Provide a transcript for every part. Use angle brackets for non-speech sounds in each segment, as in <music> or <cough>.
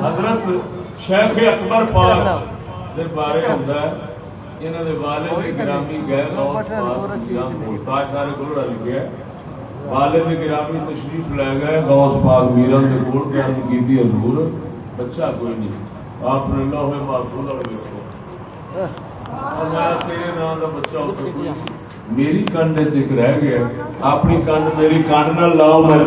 حضرت شیخ اکبر بارے ہوتا ہے یہاں والد گرامی گئے لکھا والد گرامی تشریف لے گئے گوس پاک میرن کے کول بیان کی حضور بچہ کوئی نہیں آپ نے ہوئے محفوظ اور دیکھو تیرے نام کا بچہ میری کنڈ چک رہ گیا، اپنی کنڈ میری کنڈ نہ لاؤ، میں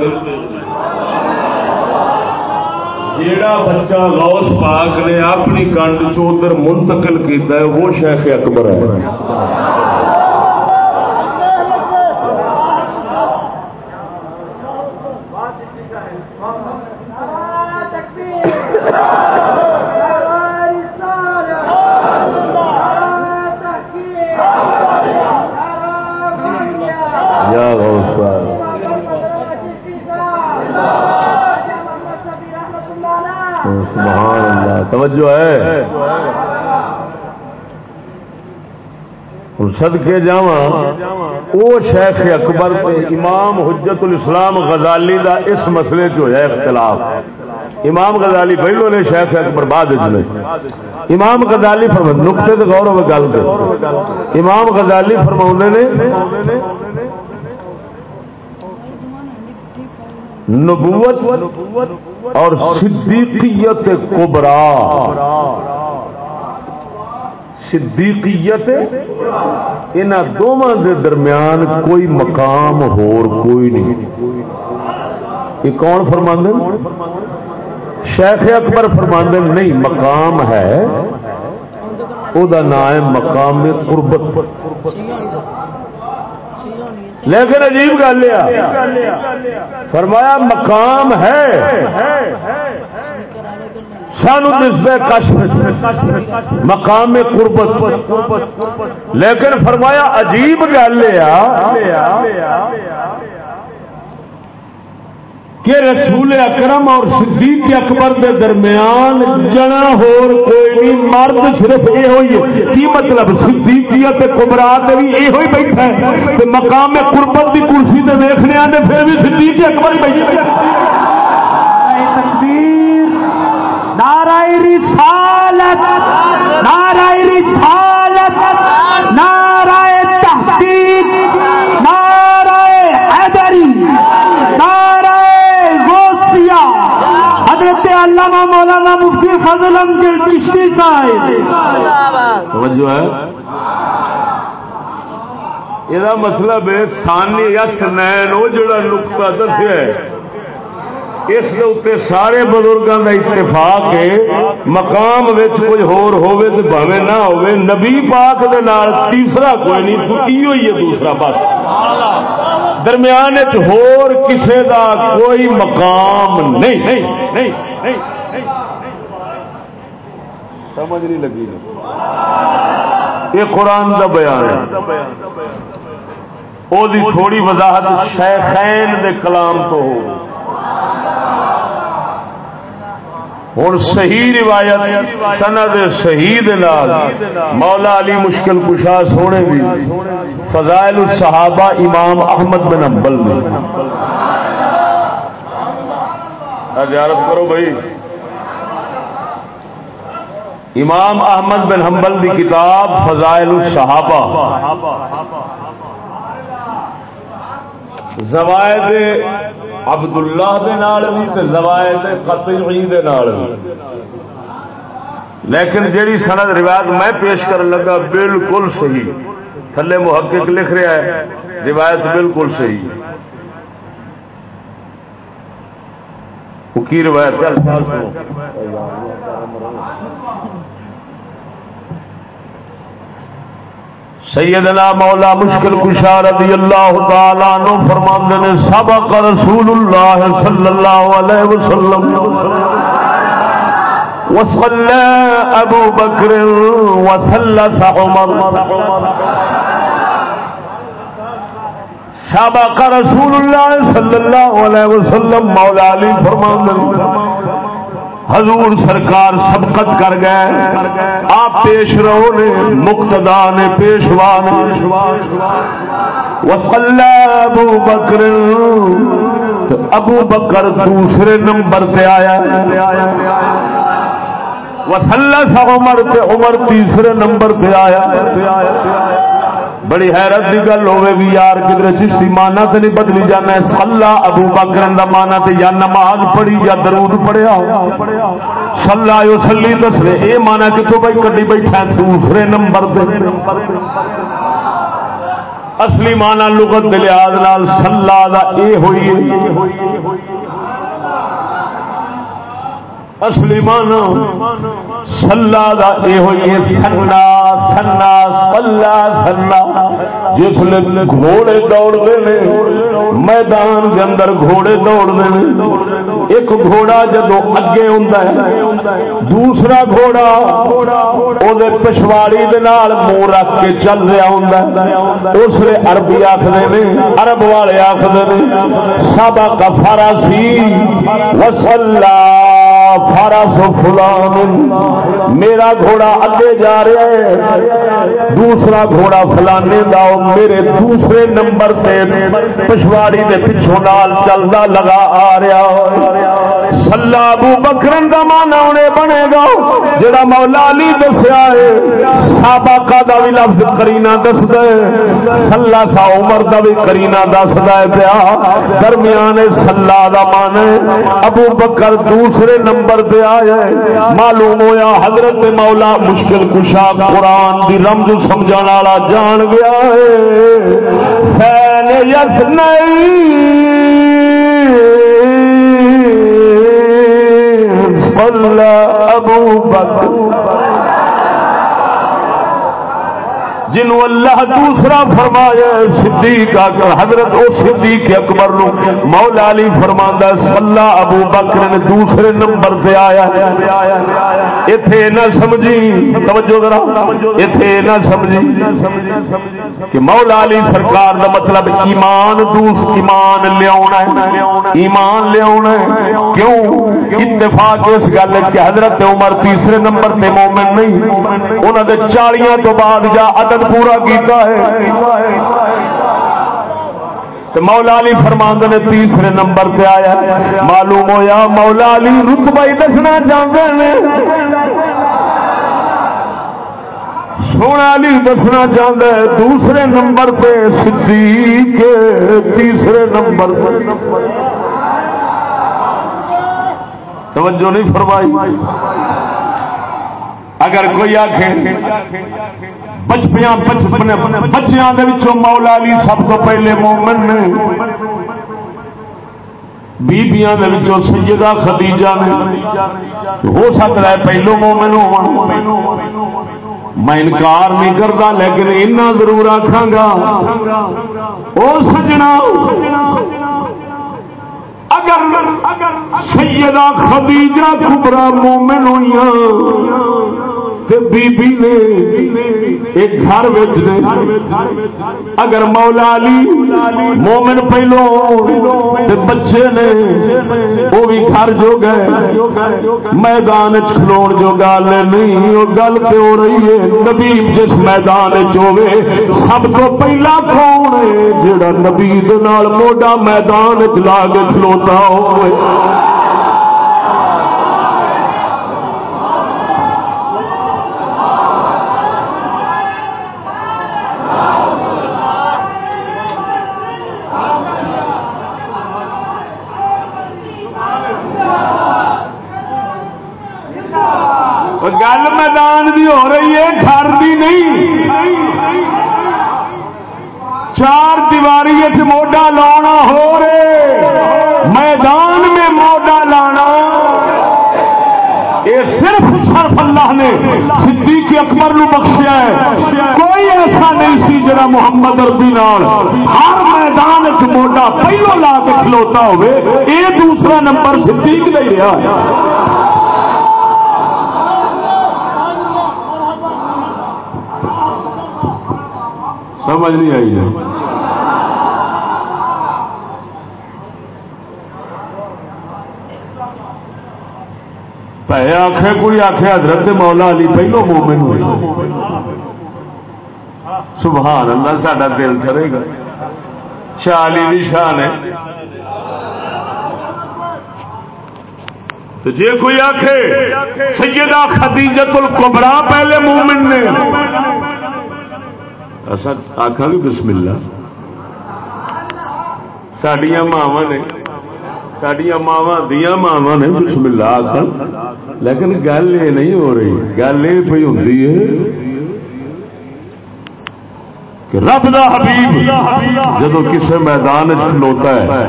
جیڑا بچہ غوث پاک نے اپنی کنڈ چودر منتقل کیتا ہے، وہ شیخ اکبر ہے۔ توجہ ہے سد کے جا شیخ اکبر امام حجت الاسلام غزالی دا اس مسئلے چ ہوا اختلاف۔ امام غزالی پہلو نے شیخ اکبر، بعد نے۔ امام غزالی فرما، نقطے تو غور ہوئے گل کر امام غزالی فرما نے، نبوت اور صدیقیت کبرا۔ صدیقیت ان دونوں دے درمیان کوئی مقام ہور کوئی نہیں۔ یہ کون فرماند شیخ اکبر فرماند نہیں، مقام ہے۔ وہ نام ہے مقام قربت۔ لیکن عجیب گل فرمایا مقام ہے۔ سانو کش مقام قربت۔ لیکن فرمایا عجیب گل کہ رسول اکرم اور صدیق اکبر دے درمیان جنا ہور کوئی نہیں، مرد صرف یہ ہوئی کی مطلب؟ صدیقیت کبرا بھی یہ ہوئی بیٹھا ہے۔ تو مقام قربت کی کرسی سے دیکھنے آنے پھر بھی صدیق اکبر ہی بیٹھے نارائ رسالت نارائ رسالت نارائ تحقیق نارائ حیدری۔ علامہ مولانا مفتی فضل کے چشتی صاحب۔ توجہ ہے۔ یہ مطلب ہے ثانی یس نین وہ جڑا نقطہ دسیا اس اتنے سارے بزرگوں کا اتفاق ہے، مقام کوئی ہور ہوے تو بھاوے نہ ہوے نبی پاک دے نال تیسرا کوئی نہیں، تو ہوئی ہے دوسرا بس۔ درمیان ہور کسے دا کوئی مقام نہیں۔ سمجھ نہیں لگی۔ یہ قرآن کا بیان ہے۔ وہ تھوڑی وضاحت شیخین دے کلام تو ہو۔ ہوں صحیح روایت سند صحیح مولا علی مشکل کشا سونے بھی فضائل الصحابہ امام احمد بن امبل نے۔ زیارت کرو بھائی۔ امام احمد بن حنبل کی کتاب فضائل الصحابہ۔ زوائد عبد اللہ زوائد قطعی لیکن جیڑی سند روایت میں پیش کر لگا بالکل صحیح. تھلے محقق لکھ رہا ہے، روایت بالکل صحیح. کی روایت سیدنا مولا مشکل کشا رضی اللہ تعالیٰ نو فرماندے نے، سبق رسول اللہ صلی اللہ علیہ وسلم. وصلى ابو بکر وثلث عمر. سبق رسول اللہ صلی اللہ علیہ وسلم، مولا علی فرماندے حضور سرکار سبقت کر گئے۔ آپ پیش رہو نے، مقتدا نے پیشوا نے۔ وسلہ ابو بکر۔ ابو بکر دوسرے نمبر پہ آیا۔ وسلہ عمر پہ عمر تیسرے نمبر پہ آیا۔ بڑی حیرت کی گل ہوے بھی یار کدھر چشتی مانا تو نہیں بدلی جانا سلا ابو بکر کا مانا تو یا نماز پڑھی یا درود پڑھیا سلا جو سلی دس رہے یہ مانا کتوں بھائی کدی بیٹھا دوسرے نمبر پہ اصلی مانا لغت لحاظ سلا اے ہوئی اصلی مانا سلا یہ ہوئی سنا سنا، سلا سلا جس گھوڑے دوڑتے ہیں، میدان کے اندر گھوڑے دوڑتے ہیں۔ ایک گھوڑا جدو اگے ہوں دوسرا گھوڑا وہ پچھواڑی منہ رکھ کے چل رہا ہوں اس لیے اربی آخر ارب والے آخر سابا کفارا سی وسلا۔ سو فلان. میرا گھوڑا اگے جا رہا ہے. دوسرا گھوڑا فلانے دا میرے دوسرے نمبر پہ پچھواڑی کے پچھوں نال چلتا لگا آ رہا سلا ابو بکرن کا مانا انہیں بنے گا۔ جڑا مولا علی دسیا ہے سابقہ دا بھی لفظ کرینا دس دے سلا سا عمر دا بھی کرینا دس دے پیا۔ درمیان سلا دا مان ابو بکر دوسرے نمبر پہ آیا معلوم ہویا حضرت مولا مشکل کشا قرآن دی رمز سمجھا والا جان گیا ہے۔ فین یس نہیں۔ صلى أبو بكر جنہوں اللہ دوسرا فرمایا صدیق اکبر حضرت او صدیق اکبر نو، مولا علی فرماندا صلی ابو بکر نے دوسرے نمبر پہ آیا ایتھے نہ سمجھی، توجہ ذرا، ایتھے نہ سمجھی کہ مولا علی سرکار دا مطلب ایمان دوس ایمان لیاونا ہے۔ ایمان لیاونا ہے۔ کیوں؟ اتفاق اس گل کہ حضرت عمر تیسرے نمبر پہ مومن نہیں، انہاں دے 40 تو بعد جا عدد پورا کیتا ہے۔ مولا علی فرماند نے تیسرے نمبر پہ آیا معلوم ہوا مولا علی رتبہ ہی دسنا چاہتے ہیں سونا علی دسنا چاہتا ہے۔ دوسرے نمبر پہ صدیق تیسرے نمبر پہ توجہ نہیں فرمائی۔ اگر کوئی آخ بچپیاں بچپنے بچیاں مولا علی سب تو پہلے مومن نے۔ بیبیاں سیدہ خدیجہ نے۔ ہو سکتا ہے پہلو مومن ہو میں انکار نہیں کرتا، لیکن اتنا ضرور آخا گا۔ وہ سجنا، اگر سیدہ خدیجہ کبرا مومن ہوئی بی بی نے ایک گھر اگر مولا علی مومن پہلو بچے نے وہ بھی گھر جو گئے میدان کھلو جو گل نہیں وہ گل تو ہو رہی ہے، نبی جس میدان چوے سب تو پہلا کون ہے جڑا نبی موڈا میدان چلا کے کھلوتا ہوئے میدان بھی ہو رہی ہے، گھر بھی نہیں۔ چار دیواری موڈا لانا ہو رہے۔ میدان میں موڈا لانا۔ یہ صرف صرف اللہ نے صدیق اکبر نو بخشیا ہے۔ کوئی ایسا نہیں سی جرا محمد اربی نال ہر میدان چ موڈا پہلو لا کے کھلوتا ہوئے یہ دوسرا نمبر صدیق نہیں رہا سمجھ نہیں آئی ہے۔ ہے آخر کوئی آخر حضرت مولا علی پہلو مومن ہوئے۔ سبحان اللہ، ساڈا دل کرے گا۔ شالی بھی شان ہے۔ تو جے کوئی آخے سیدہ خدیجت القبرا پہلے مومن نے۔ اصا آخا بھی بسم اللہ سڈیا ماوا نے سڈیا ماوا دیا ماوا نے بسم اللہ آخر لیکن گل یہ نہیں ہو رہی، گل یہ پی ہوں کہ رب دا حبیب جب کسی میدان کھلوتا ہے،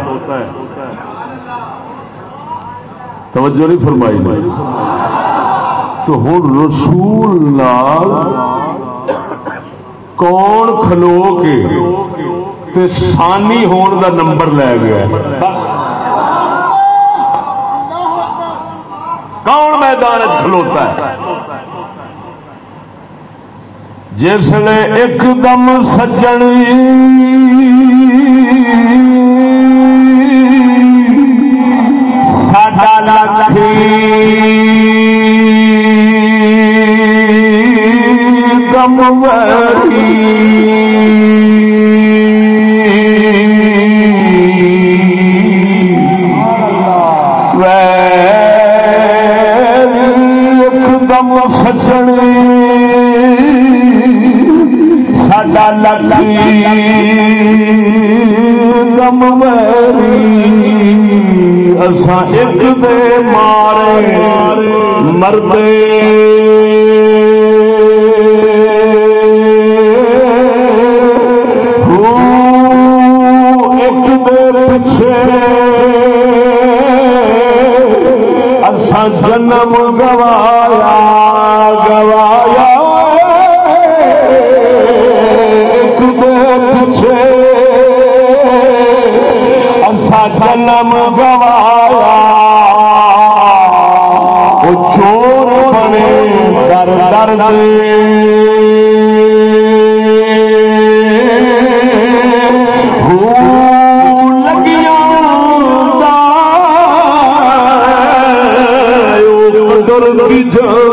توجہ نہیں فرمائی۔ تو ہوں رسول لال کون کھلو کے تے سانی ہون دا نمبر لے گیا کون میدان کھلوتا ہے جس نے ایک دم سجن ساڈا لکھی ساڈا ایک دے مارے مردے جنم گوایا اسا جنم گوایا۔ وہ چور بنے در در جڑے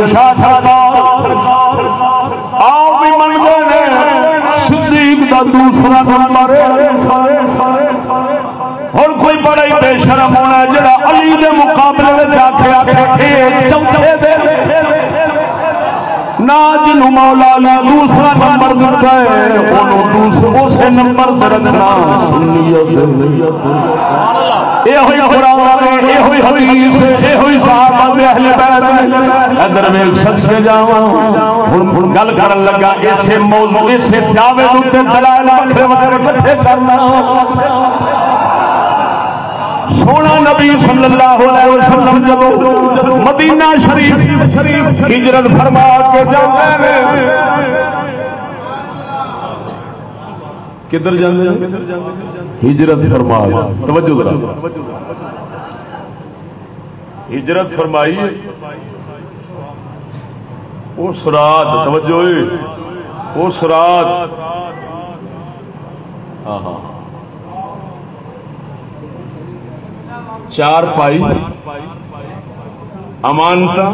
مشکل کشا آپ بھی من گئے صدیق دا دوسرا نمبر۔ اور کوئی بڑا ہی بے شرم ہونا ہے، جڑا علی دے مقابلے میں جا کے آخر چوتھے نہ جنو مولا نے دوسرا نمبر دیتا ہے، انہوں دوسرے اسے نمبر سے رکھنا سنیت یہ قرآن یہ حدیث یہ صحابہ اہل بیت ادھر میں سچ سے جاواں، ہن ہن گل کرن لگا اسے موضوع اسے دعوے تے دلائل کرنا۔ سونا نبی صلی اللہ علیہ وسلم جب مدینہ شریف، ہجرت فرما کے جاتے ہیں کدھر جانے ہجرت فرما توجہ ذرا۔ ہجرت فرمائی۔ اس رات، توجہ اس رات۔ ہاں ہاں۔ چار پائی۔ امانتا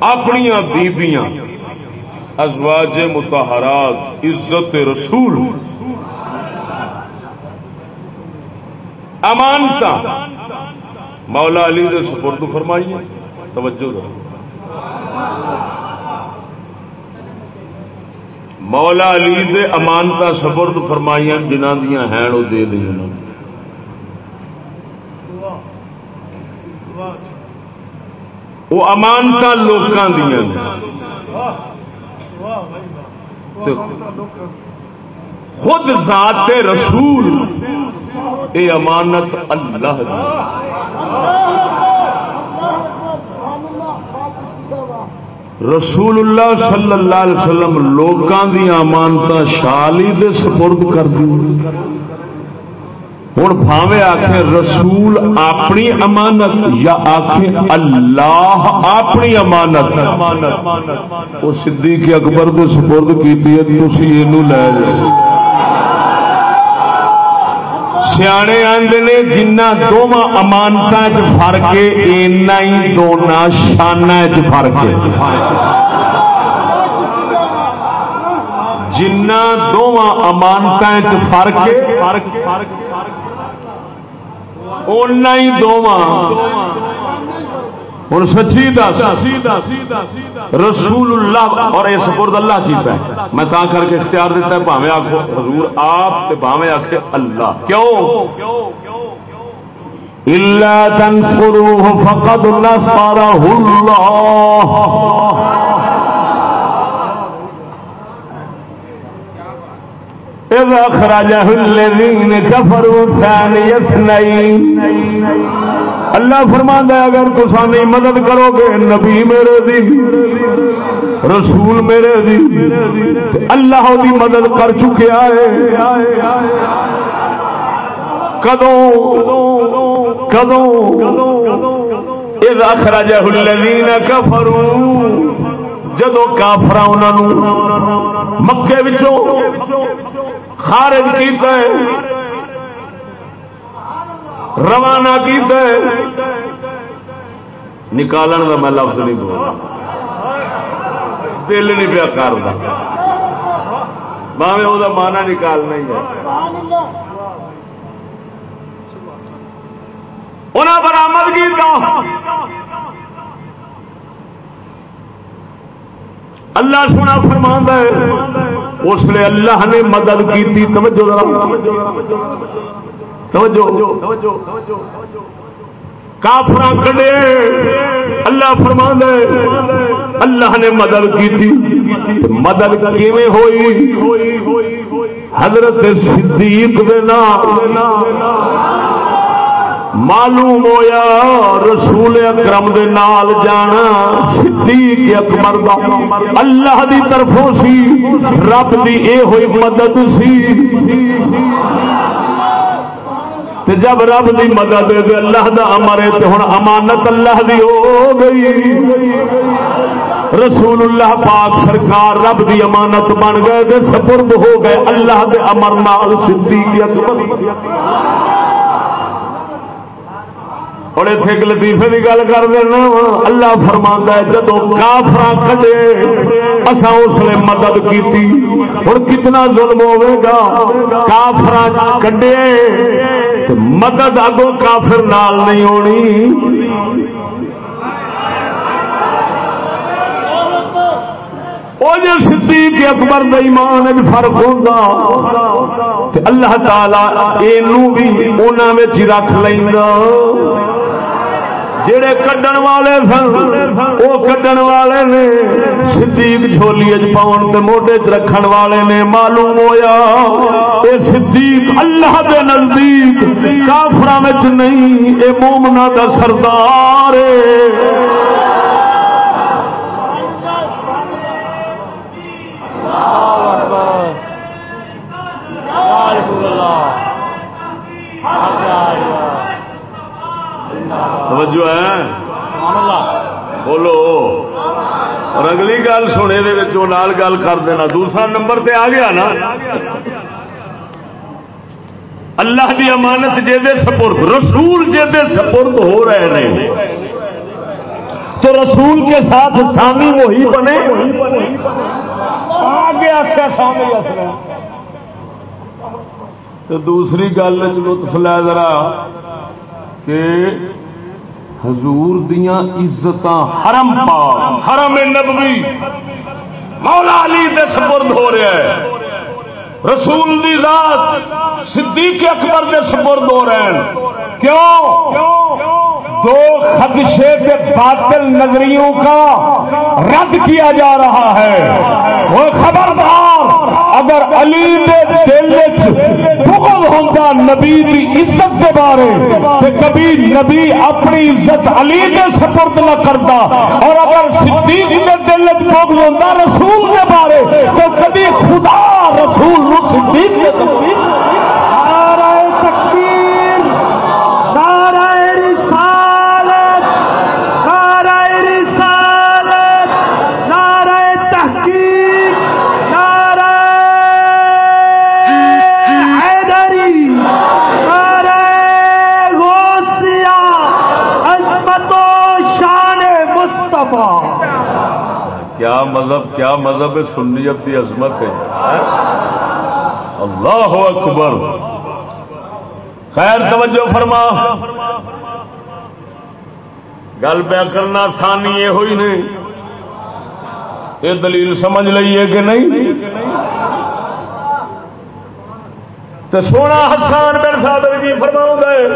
اپنی بیبیاں۔ ازواج متحرات عزت رسول۔ امانتا مولا علی دے سپرد فرمائیے۔ توجہ دو مولا علی دے امانتا سپرد فرمائیاں جنہ دیا ہیں، وہ دے دیں وہ امانتا لوکاں دیا خود ذات رسول۔ اے امانت اللہ دی۔ رسول اللہ صلی اللہ علیہ وسلم لوگوں دیا امانت شالی دے سپرد کر دی۔ ہوں بھاوے آخ رسول اپنی امانت یا آخ اللہ اپنی امانت وہ صدیق اکبر کے سپرد کی تھی یہ لے جاؤ۔ سیانے آدھے نے جنہ دونوں امانت فرق ہے، اینا ہی دونوں شانہ فرق ہے۔ جنہ دونوں امانت فرق ہے اُنہ ہی دونوں ہوں سچی دس۔ رسول اللہ اور اس سپرد اللہ کیتا ہے۔ میں تا کر کے اختیار دیتا ہے بھاوے آخو حضور آپ بھاوے آخ اللہ۔ کیوں؟ اللہ تنصروه فقد نصره اللہ اذا اخرجه الذين كفروا ثاني اثنين. اللہ فرما ہے، اگر تصا نہیں مدد کرو گے، نبی میرے دی، رسول میرے دی اللہ دی مدد کر چکے آئے۔ کدو کدو اخراج الذین کفروا جدو کافر مکے خارج کیتا ہے۔ روانہ کیتا ہے۔ نکالن کا میں لفظ نہیں بول دل نہیں پیا کرتا باوے وہ مانا نکالنا ہی ہے۔ انہیں برامد کیا اللہ سونا فرما ہے۔ اس لیے اللہ نے مدد کی تھی توجہ توجہ. کافر کڈے. اللہ فرما اللہ نے مدد کی تھی مدد کیویں ہوئی؟ حضرت صدیق دے نام. معلوم ہویا، رسول اکرم دے نال جانا، صدیق اکبر دا۔ اللہ دی طرفوں سی، رب دی اے ہوئی مدد سی۔ تے جب رب دی مدد دے اللہ دا امر ہے، تے ہن امانت اللہ دی ہو گئی۔ رسول اللہ پاک سرکار رب دی امانت بن گئے، تے سپرد ہو گئے، اللہ دے امر نال صدیق اکبر۔ اور اتنے ایک لطیفے کی گل کر دینا اللہ فرما ہے جدو کافر کٹے اصا اس نے مدد کی ہوں کتنا ظلم ہوگا کافر کڈے مدد اگو کافر نال نہیں ہونی وہ صدیق اکبر کا ایمان فرق ہوتا اللہ تعالی یہ بھی انہوں رکھ لینا جڑے کڈن والے سن، وہ کڈن والے نے صدیق جھولی چ پاؤن تے موڈے چ رکھن والے نے معلوم ہویا، اے صدیق اللہ دے نزدیک کافراں وچ نہیں، اے مومنا دا سردار ہے توجہ ہے؟ بولو۔ اور اگلی گل سونے نال گل کر دینا۔ دوسرا نمبر تے آ گیا نا۔ اللہ کی امانت جی سپرد، رسول جی سپرد ہو رہے ہیں تو رسول کے ساتھ سامی وہی بنے۔ آگے آخر سامی تو دوسری گل لطف لے ذرا کہ حضور دیاں عزت حرم پا حرم نبوی۔ مولا علی دے سپرد ہو رہا ہے۔ رسول دی ذات صدیق اکبر دے سپرد ہو رہے ہیں۔ کیوں؟ دو خدشے کے باطل نظریوں کا رد کیا جا رہا ہے۔ وہ خبردار اگر علی دل بغل ہوتا نبی عزت کے بارے تو کبھی نبی اپنی عزت علی کے سپرد نہ کرتا اور اگر صدیق دے دل بغل ہوتا رسول کے بارے تو کبھی خدا رسول صدیق کے مذہب کیا مذہب ہے سنیت کی عظمت ہے؟ اللہ اکبر۔ خیر توجہ فرما۔ گل پیا کرنا تھانی یہ ہوئی نہیں یہ دلیل سمجھ لئیے کہ نہیں؟ تو سونا حسان بن صادر جی فرما گئے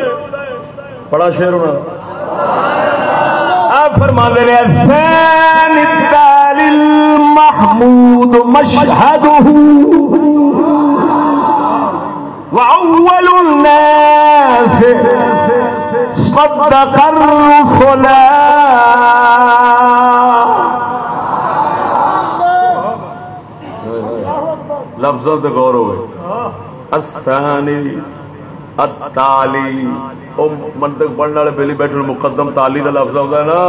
بڑا شیر ہونا۔ آپ فرما دے رہے المحمود مشهده. وأول الناس صدق الرسل. لفظوں سے غور ہوئے. الثانی، التالی. وہ منطق پڑھنے والے پہلی بیٹھے مقدم تالی کا لفظ ہوتا ہے نا.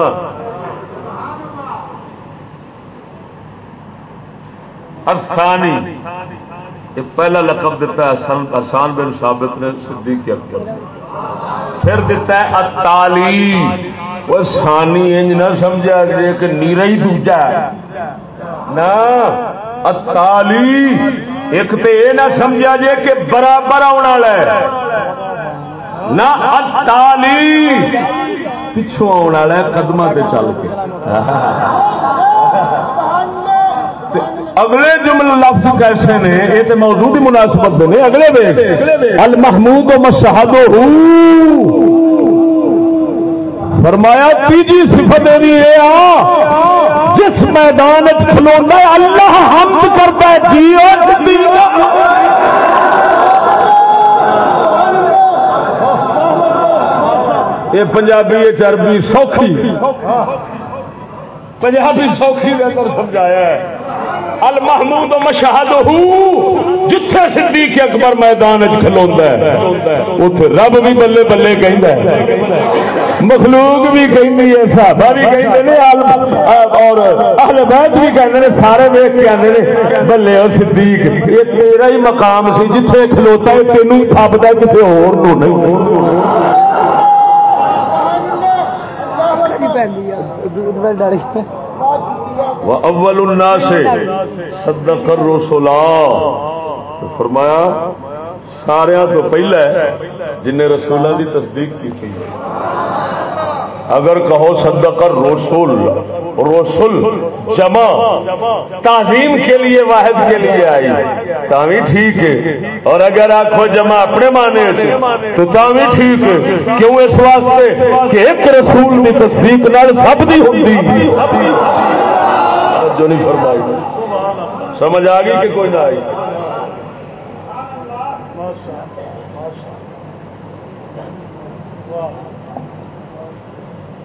افسانی یہ پہلا لقب دیتا ہے آسان بن ثابت نے صدیق اکبر پھر دیتا ہے اتالی وہ سانی انج نہ سمجھا جی کہ نیرا ہی دوجا ہے۔ نہ اتالی ایک تو یہ نہ سمجھا جی کہ برابر آنے والا ہے۔ نہ اتالی پچھو آنے والا ہے قدمہ پہ چل کے۔ <laughs> اگلے جمل لفظ کیسے نے؟ یہ تو موضوع موجود مناسبت نے، اگلے وے۔ المحمود و مشہد فرمایا، تیجی صفت یہ آ، جس میدان کھلونا اللہ حمد کرتا ہے جی یہ جی۔ پنجابی چربی سوکھی۔ پنجابی سوکھی لے کر سمجھایا ہے۔ المحمود مشہد جتھے صدیق اکبر میدان کھلوا اتے رب بھی بلے بلے کہ مخلوق بھی کہیں صحابہ بھی کہیں اور اہل بیت بھی کہتے ہیں سارے ویک کے آتے بلے اور صدیق یہ تیرا ہی مقام سی جتھے کھلوتا ہے تینوں تھپتا ہے کسی اور نہیں۔ ڈر اول الناس صدق الرسول فرمایا سارا تو پہلے جن رسولوں کی تصدیق کی تھی۔ اگر کہو صدق الرسول رسول جمع، تعظیم کے لیے، واحد کے لیے آئی تاوی ٹھیک ہے۔ اور اگر آخو جمع اپنے مانے سے، تو تاوی ٹھیک ہے۔ کیوں اس واسطے کہ ایک رسول کی تصدیق سب دی ہوتی توجہ نہیں فرمائی۔ سمجھ آ گئی کہ کوئی نہ آئی؟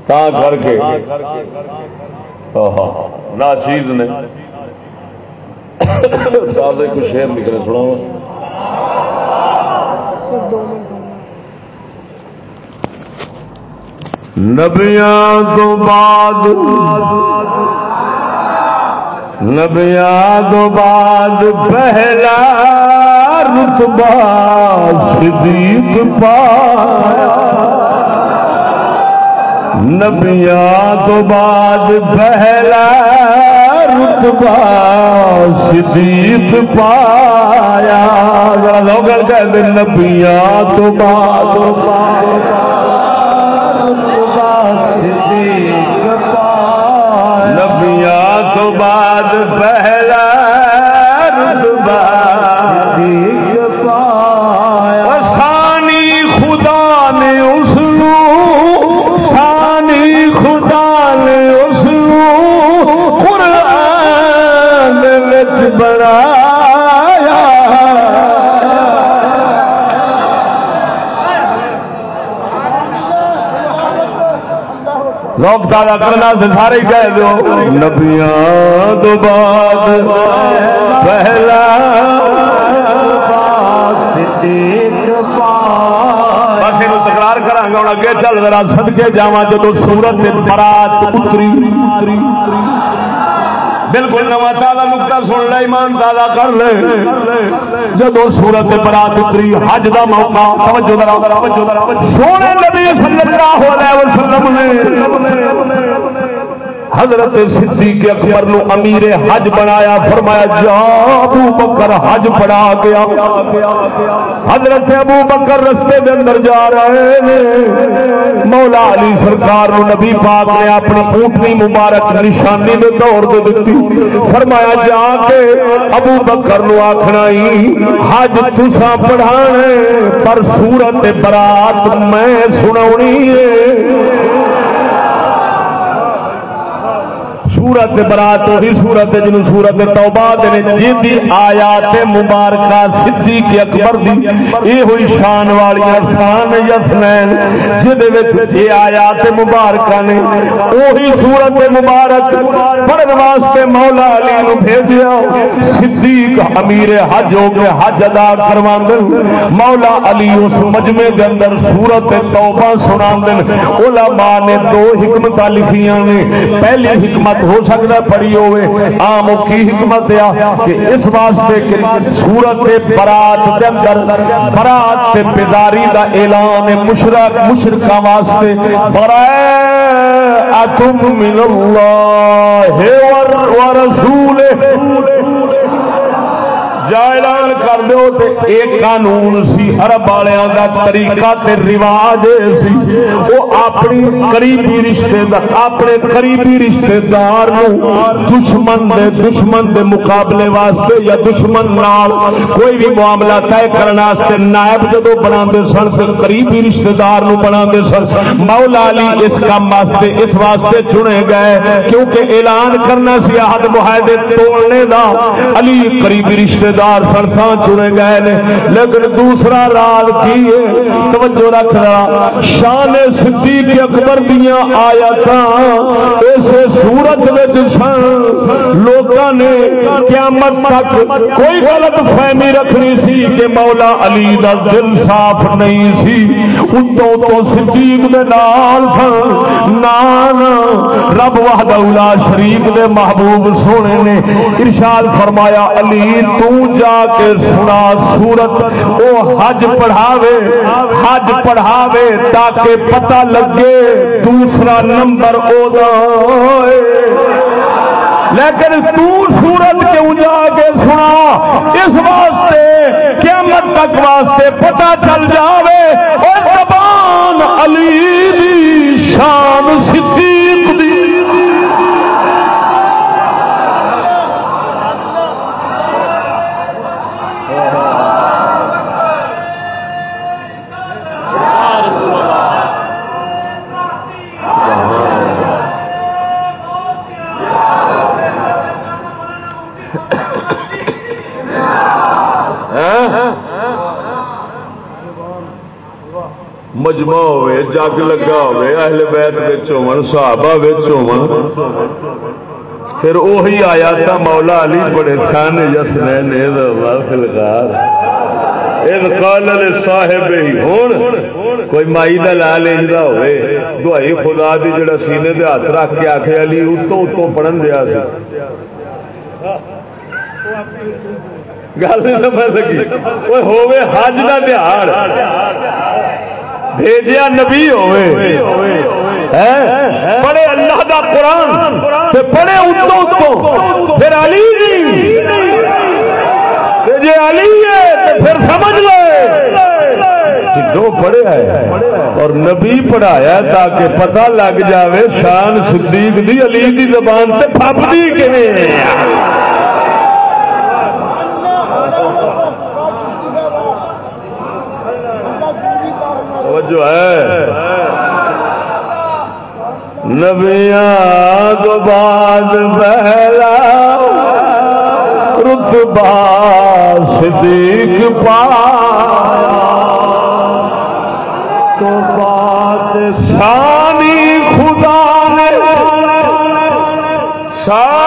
تا کر کے۔ نہ چیز نے۔ تازے کو شیر نکلے سنا نبیاں تو بعد نبیاں تو بعد پہلا رتبہ صدیق پایا۔ نبیاں تو بعد پہلا رتبہ صدیق پایا۔ ذرا لوگ کہتے نبیاں تو بعد تو بعد پہلا رب لوگ دادا کرنا سے سارے کہہ دو۔ نبیاں تو بعد پہلا بس یہ تکرار کرا گا ہوں اگے چل رہا سد کے جا جب سورت برات اتری۔ بالکل نواں تازہ نکتا سن لے ایمان تازہ کر لے۔ جب سورت برات اتری حج دا موقع سونے نبی صلی اللہ علیہ وسلم نے حضرت صدیق اکبر نو امیر حج بنایا، فرمایا، جا ابو بکر حج پڑا گیا حضرت ابو بکر رستے دے اندر جا رہے ہیں۔ مولا علی سرکار نو نبی پاک نے اپنی اونٹنی مبارک نشانی دے طور دے دتی۔ فرمایا، جا کے ابو بکر نو آکھنا ہی، حج تساں پڑھانے، پر صورت برات میں سناونی ہے۔ سورت برات وہی سورت جن سورت توبہ دے جی آیات مبارکہ سدھی کے اکبر دی، یہ ہوئی شان والی شان یسنین جی آیات مبارکہ نے وہی سورت مبارک پڑھنے واسطے مولا علی نو بھیجیا۔ صدیق امیر حج ہو کے حج ادا کروا مولا علی اس مجمے کے اندر سورت توبہ سنا دن علماء نے دو حکمت لکھیاں نے۔ پہلی حکمت ہو سکتا پڑی ہوئے۔ آم کی حکمت آ کہ اس واسطے کہ سورت برات کے اندر برات سے بیداری دا اعلان مشرق مشرقہ واسطے۔ برائے تم من اللہ ورسول جا اعلان کر دو تے ایک قانون سی عرب والوں کا طریقہ تے رواج سی۔ وہ اپنی قریبی رشتے دار اپنے قریبی رشتے دار نو دشمن دے دشمن دے مقابلے واسطے یا دشمن نال کوئی بھی معاملہ طے کرنے نائب جدو بنا سن تو قریبی رشتے دار بنا سن۔ مولا علی اس کام واسطے، اس واسطے چنے گئے کیونکہ اعلان کرنا سی عہد معاہدے توڑنے دا۔ علی قریبی رشتے دار سڑساں چنے گئے نے، لیکن دوسرا راز کی ہے؟ توجہ رکھنا شان صدیق اکبر دیا آیات اسے سورت سن لوگوں نے قیامت تک کوئی غلط فہمی رکھنی سی کہ مولا علی دا دل صاف نہیں سی۔ اتوں تو صدیق دے نال سن نان رب وحدہ الا شریف دے محبوب سونے نے ارشاد فرمایا، علی تو جا کے سنا سورت وہ حج پڑھاوے حج پڑھاوے تاکہ پتہ لگے دوسرا نمبر او لیکن تو سورت کیوں جا کے سنا؟ اس واسطے قیامت تک واسطے پتہ چل جاوے۔ اور زبان علی شان صدیق دی۔ مجمع ہوئے، جگ لگا ہوئے، اہل بیت بچ ہون صحابہ بچ ہون پھر وہی آیا تھا مولا علی بڑے تھان جس نے فلکار صاحب ہی ہوں کوئی مائی کا لا لینا ہوئے۔ دوائی خدا دی جڑا سینے دے ہاتھ رکھ کے آخر علی اتوں اتوں پڑھن دیا گل نہیں سمجھ سکی ہوے حج کا تہار بھیجیا نبی ہوئے۔ پڑھے اللہ دا قرآن پڑھے اتوں اتوں۔ پھر علی جی۔ جی علی ہے تو پھر سمجھ لو جو پڑھیا ہے اور نبی پڑھایا تاکہ پتہ لگ جاوے شان صدیق دی علی دی زبان سے پھپتی کھے جو ہے. نبیاں تو بعد پہلا رتبہ صدیق پا تو بات سانی خدا نے سانی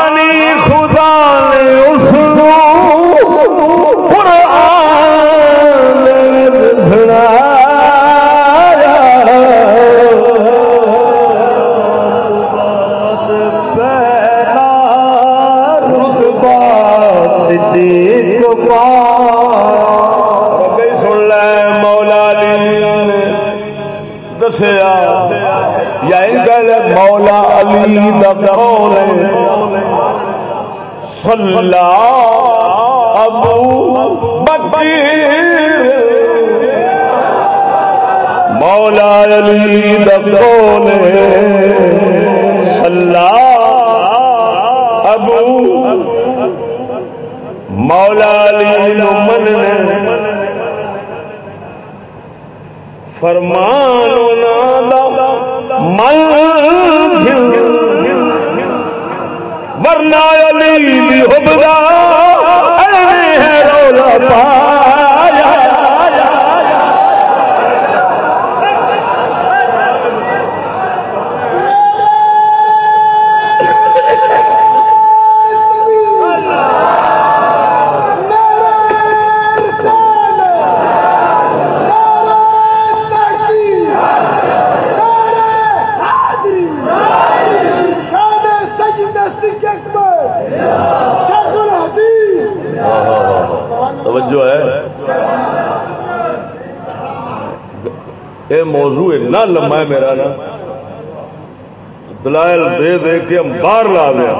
دسیا گل مولا علی قول صلی ابو بکر. مولا علی قول صلی ابو مولا علی من فرمان ورنہ علی بھی حبرا ہے رولا پایا دے دے کے ہم باہر لا دیا۔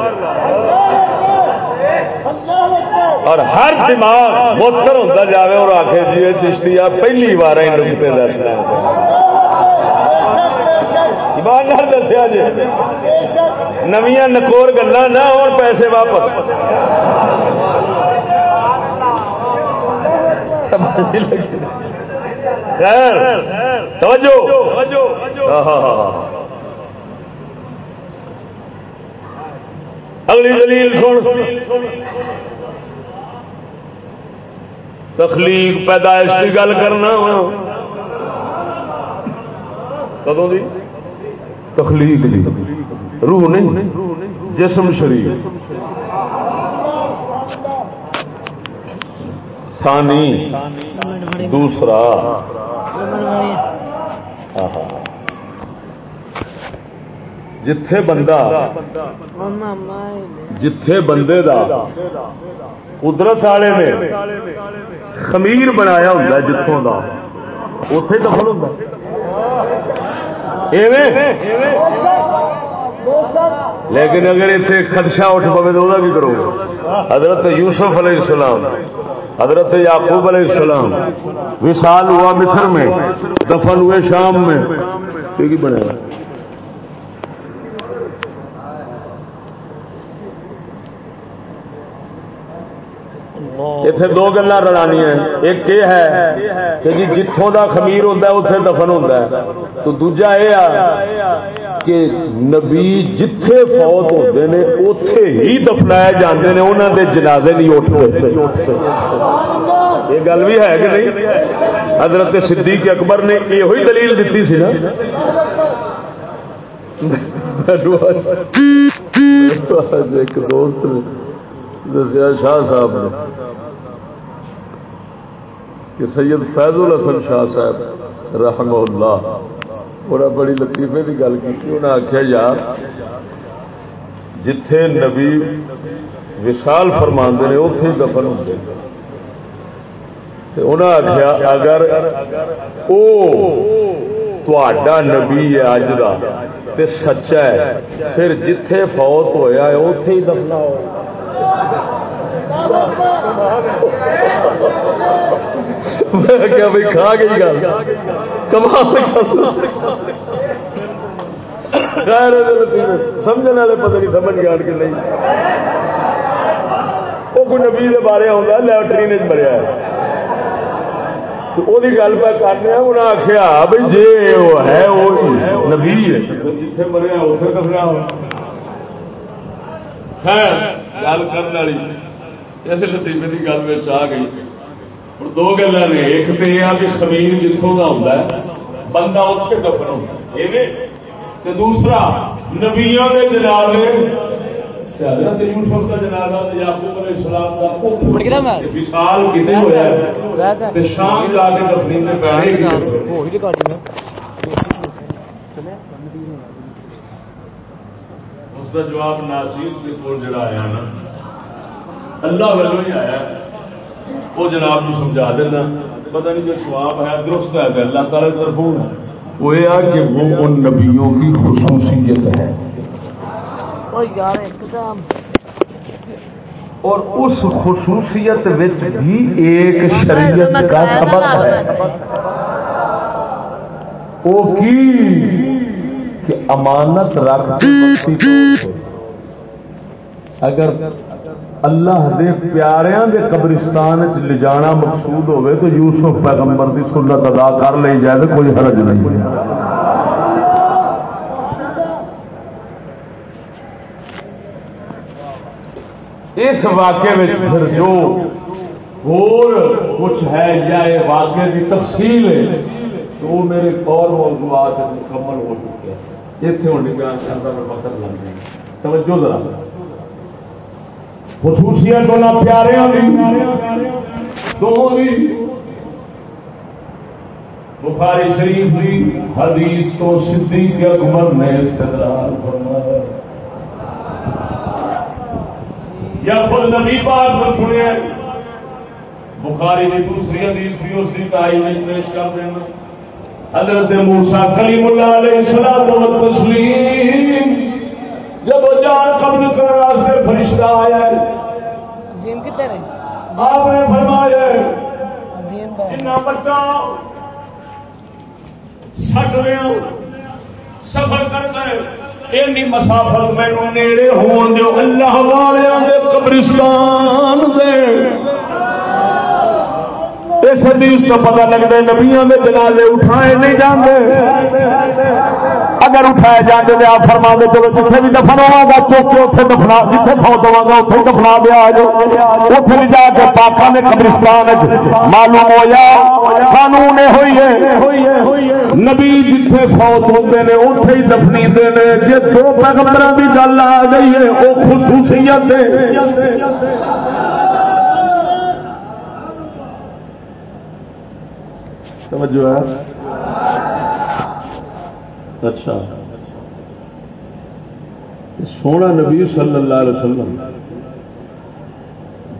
اور ہر دماغ موتر ہوتا جائے اور آخر جی چشتی آ پہلی بار ہی نکتے دسیا جی۔ نویاں نکور گلا نہ ہو پیسے واپس۔ خیر اگلی دلیل سن. تخلیق پیدائش کی گل کرنا کدوں دی؟ تخلیق دی. روح نہیں. جسم شریف. ثانی. دوسرا. جتھے بندہ جتھے بندے دا قدرت والے نے خمیر بنایا ہوں جتوں کا اتے دفل ہوں لیکن اگر اتنے خدشہ اٹھ پے تو بھی کرو؟ حضرت یوسف علیہ السلام، حضرت یعقوب علیہ السلام، وصال ہوا مصر میں، دفن ہوئے شام میں بنے گا اتنے دو گلا رلانی ایک یہ ہے کہ جی جتوں کا خمیر ہوتا ہے اتنے دفن ہوتا ہے۔ تو دوجا یہ کہ نبی جتھے فوت ہوتے ہیں اتے ہی دفنائے جاتے ہیں انہوں دے جنازے نہیں اٹھتے۔ یہ گل بھی ہے کہ نہیں؟ حضرت صدیق اکبر نے یہ دلیل دیتی سی نا۔ ایک دوست دسیا، شاہ صاحب نے۔ کہ سید فیض الحسن شاہ صاحب رحم اللہ بڑا بڑی لطیفے کی گل کی انہیں آخیا یار، جتھے نبی وشال فرما نے اتے دفن ہوتے انہیں آخیا اگر وہ نبی ہے اج کا سچا ہے، پھر جتھے فوت ہویا ہے اتے ہی دفنا ہو۔ کیا بھائی کھا گئی گل کمال سمجھنے والے پتہ نہیں سمجھ گیا کہ نہیں۔ وہ کوئی نبی کے بارے آتا لیٹرین مریا وہ گل پہ کرنے انہیں آخیا بھائی جی وہ ہے وہ نبی ہے۔ جتنے مریا اتنے کفرا ہو گل کرنے والی۔ ایسے لطیفے کی گل میں آ گئی۔ دو گلا نے ایک تو یہ کہ خمیر جتوں کا ہوتا ہے بندہ اتنے دفن ہوتا دوسرا نبیا کے جنازے شام جا کے دفنی اس کا جواب ناچیز کے کول جڑا آیا نا اللہ والوں ہی آیا وہ جناب کو سمجھا دینا۔ پتہ نہیں جو سواب ہے درست ہے اللہ تعالی طرف وہ یہ کہ وہ ان نبیوں کی خصوصیت ہے۔ اور اس خصوصیت بھی ایک شریعت کا سبق ہے وہ کی؟ کہ امانت رکھ اگر اللہ دے پیاریاں دے قبرستان لے جانا مقصود ہوئے تو یوسف پیغمبر دی سنت ادا کر لے جائے تو کوئی حرج نہیں اس واقعے میں پھر جو اور کچھ ہے یا یہ واقعے کی تفصیل ہے، تو وہ میرے اور موضوعات مکمل ہو چکے ہیں۔ اتنے ہونے کا کرتا میں پتہ لگ گیا۔ توجہ ذرا۔ خصوصیت ہونا پیارے بخاری شریف کی حدیث تو صدیق اکبر نے استدلال فرمایا۔ یا خود نبی پاک میں سنے بخاری کی دوسری حدیث بھی اس کی تائی میں پیش کر دینا۔ حضرت موسا کلیم اللہ علیہ السلام و تسلیم جب جان قبض کرنے واسطے فرشتہ آیا آپ نے فرمایا جنا بچہ سٹ لیا سفر کرتا ہے اینی مسافت مینو نیڑے ہون دو اللہ والے قبرستان دے۔ اس حدیث تو پتہ لگتا ہے نبیوں کے جنازے اٹھائے نہیں جاندے۔ اگر اٹھائے جاتے تو آپ فرما دے چلو جتنے بھی دفن ہوا گا چوک کے اتنے دفنا جتنے فوت ہوا گا اتنے دفنا دیا اتنے بھی جا کے پاکا نے قبرستان معلوم ہو جا قانون ہوئی ہے نبی جتنے فوت ہوتے ہیں اتنے ہی دفنی دے جی دو پیغمبر کی گل آ گئی ہے وہ خصوصیت توجہ ہے اچھا۔ سونا نبی صلی اللہ علیہ وسلم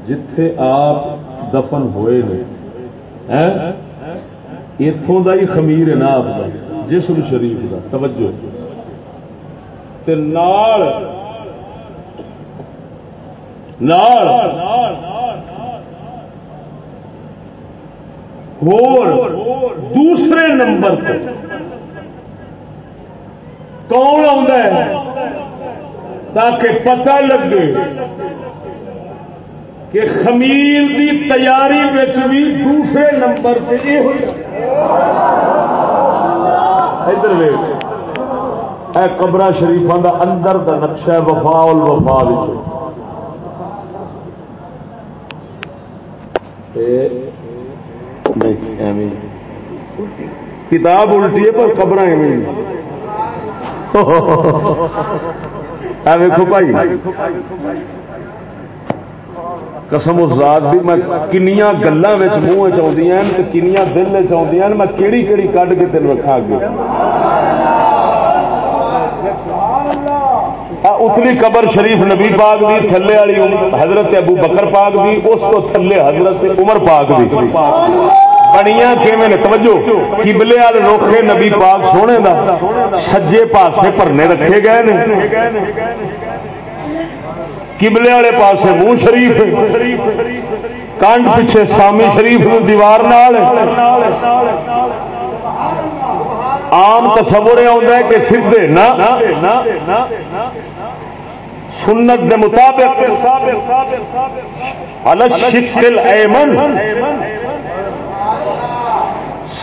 جتھے آپ دفن ہوئے اتوں کا ہی خمیر ہے نا آپ کا جسم شریف کا توجہ۔ تے نال نال۔ دوسرے نمبر پر۔ کون ہے؟ تاکہ پتہ لگے کہ خمیر کی تیاری بھی دوسرے نمبر پہ یہ ادھر اے قبرہ شریفوں کا اندر کا نقشہ وفا الوفا کتاب الٹی ہے پر قبر ایویں۔ ویکو بھائی۔ قسم ذات بھی میں کنیا گلوں میں منہ چاہیے کنیا دل چاہیے میں کہڑی کہڑی کڈ کے تین رکھا گیا اتلی قبر شریف نبی پاک دی، تھلے والی حضرت ابو بکر پاک دی، اس کو تھلے حضرت عمر پاک دی۔ بنیا نے توجہ کبلے والے روکے نبی پاک سونے دا سجے پاسے پرنے رکھے گئے نے کبلے والے پاس منہ شریف کانڈ پیچھے سامی شریف دیوار نال آم تصور آتا ہے کہ سیدے نہ سنت دے مطابق ایمن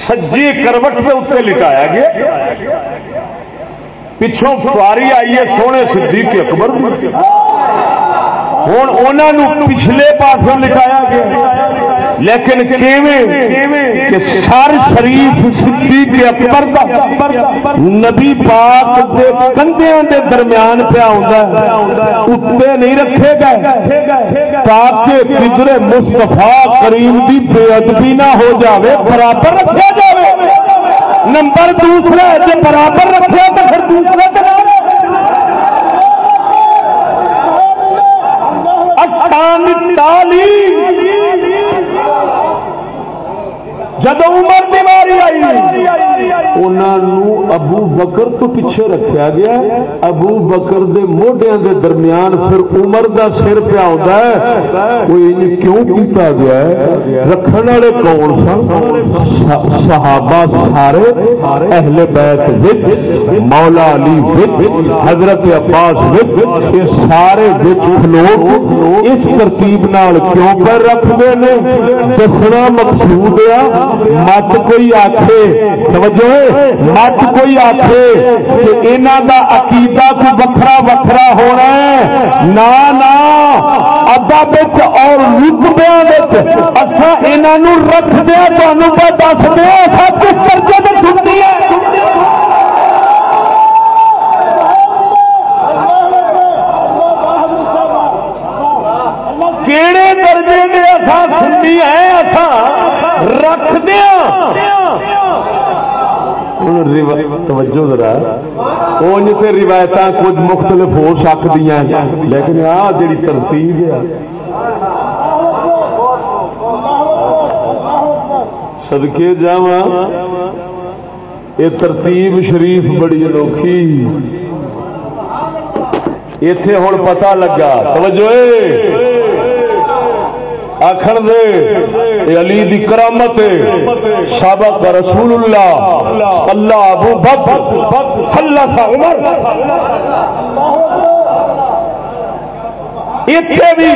سجی کروٹ پہ اتنے لٹایا گیا۔ پچھوں فواری آئی ہے سونے صدیق اکبر ہوں انہوں پچھلے پاسوں لٹایا گیا۔ لیکن کہ سر شریف صدیق اکبر دا نبی پاک دے کندیاں دے درمیان پہ آوندا ہے اتنے نہیں رکھے گئے، تاکہ کدھر مصطفیٰ کریم دی بے ادبی نہ ہو جاوے، برابر رکھا جاوے۔ نمبر دوسرا جی برابر رکھا تو پھر دوسرا تو تعلیم۔ جب عمر بیماری آئی انہوں ابو بکر تو پیچھے رکھا گیا۔ ابو بکر دے موڈیا دے درمیان پھر عمر دا سر پہ آتا ہے۔ کوئی کیوں کیتا گیا ہے؟ رکھنے والے کون سن؟ صحابہ سارے اہل بیت وچ، مولا علی وچ، حضرت عباس وچ، یہ سارے وچ لوگ اس ترتیب نال کیوں پر رکھتے ہیں؟ دسنا مقصود آ مت کوئی آخے سمجھو مت کوئی آخے کہ انہوں دا عقیدہ کو وکھرا وکھرا ہونا ہے نا نا ادب اور رتبیا اصا انہوں رکھ دیا تمہیں دس دیا سب کچھ درجے میں چھٹی ہے کیڑے درجے میں اصا سنی ہے اصا رکھ دیا توجہ ذرا۔ روایت کچھ مختلف ہو سکتی ہیں۔ لیکن آ جڑی ترتیب ہے۔ سدکے جا یہ ترتیب شریف بڑی انوکھی۔ اتے ہوں پتا لگا۔ توجہ۔ آخر دے علی دی کرامت سابق رسول اللہ اللہ ابو بکر اللہ تھا عمر۔ اتنے بھی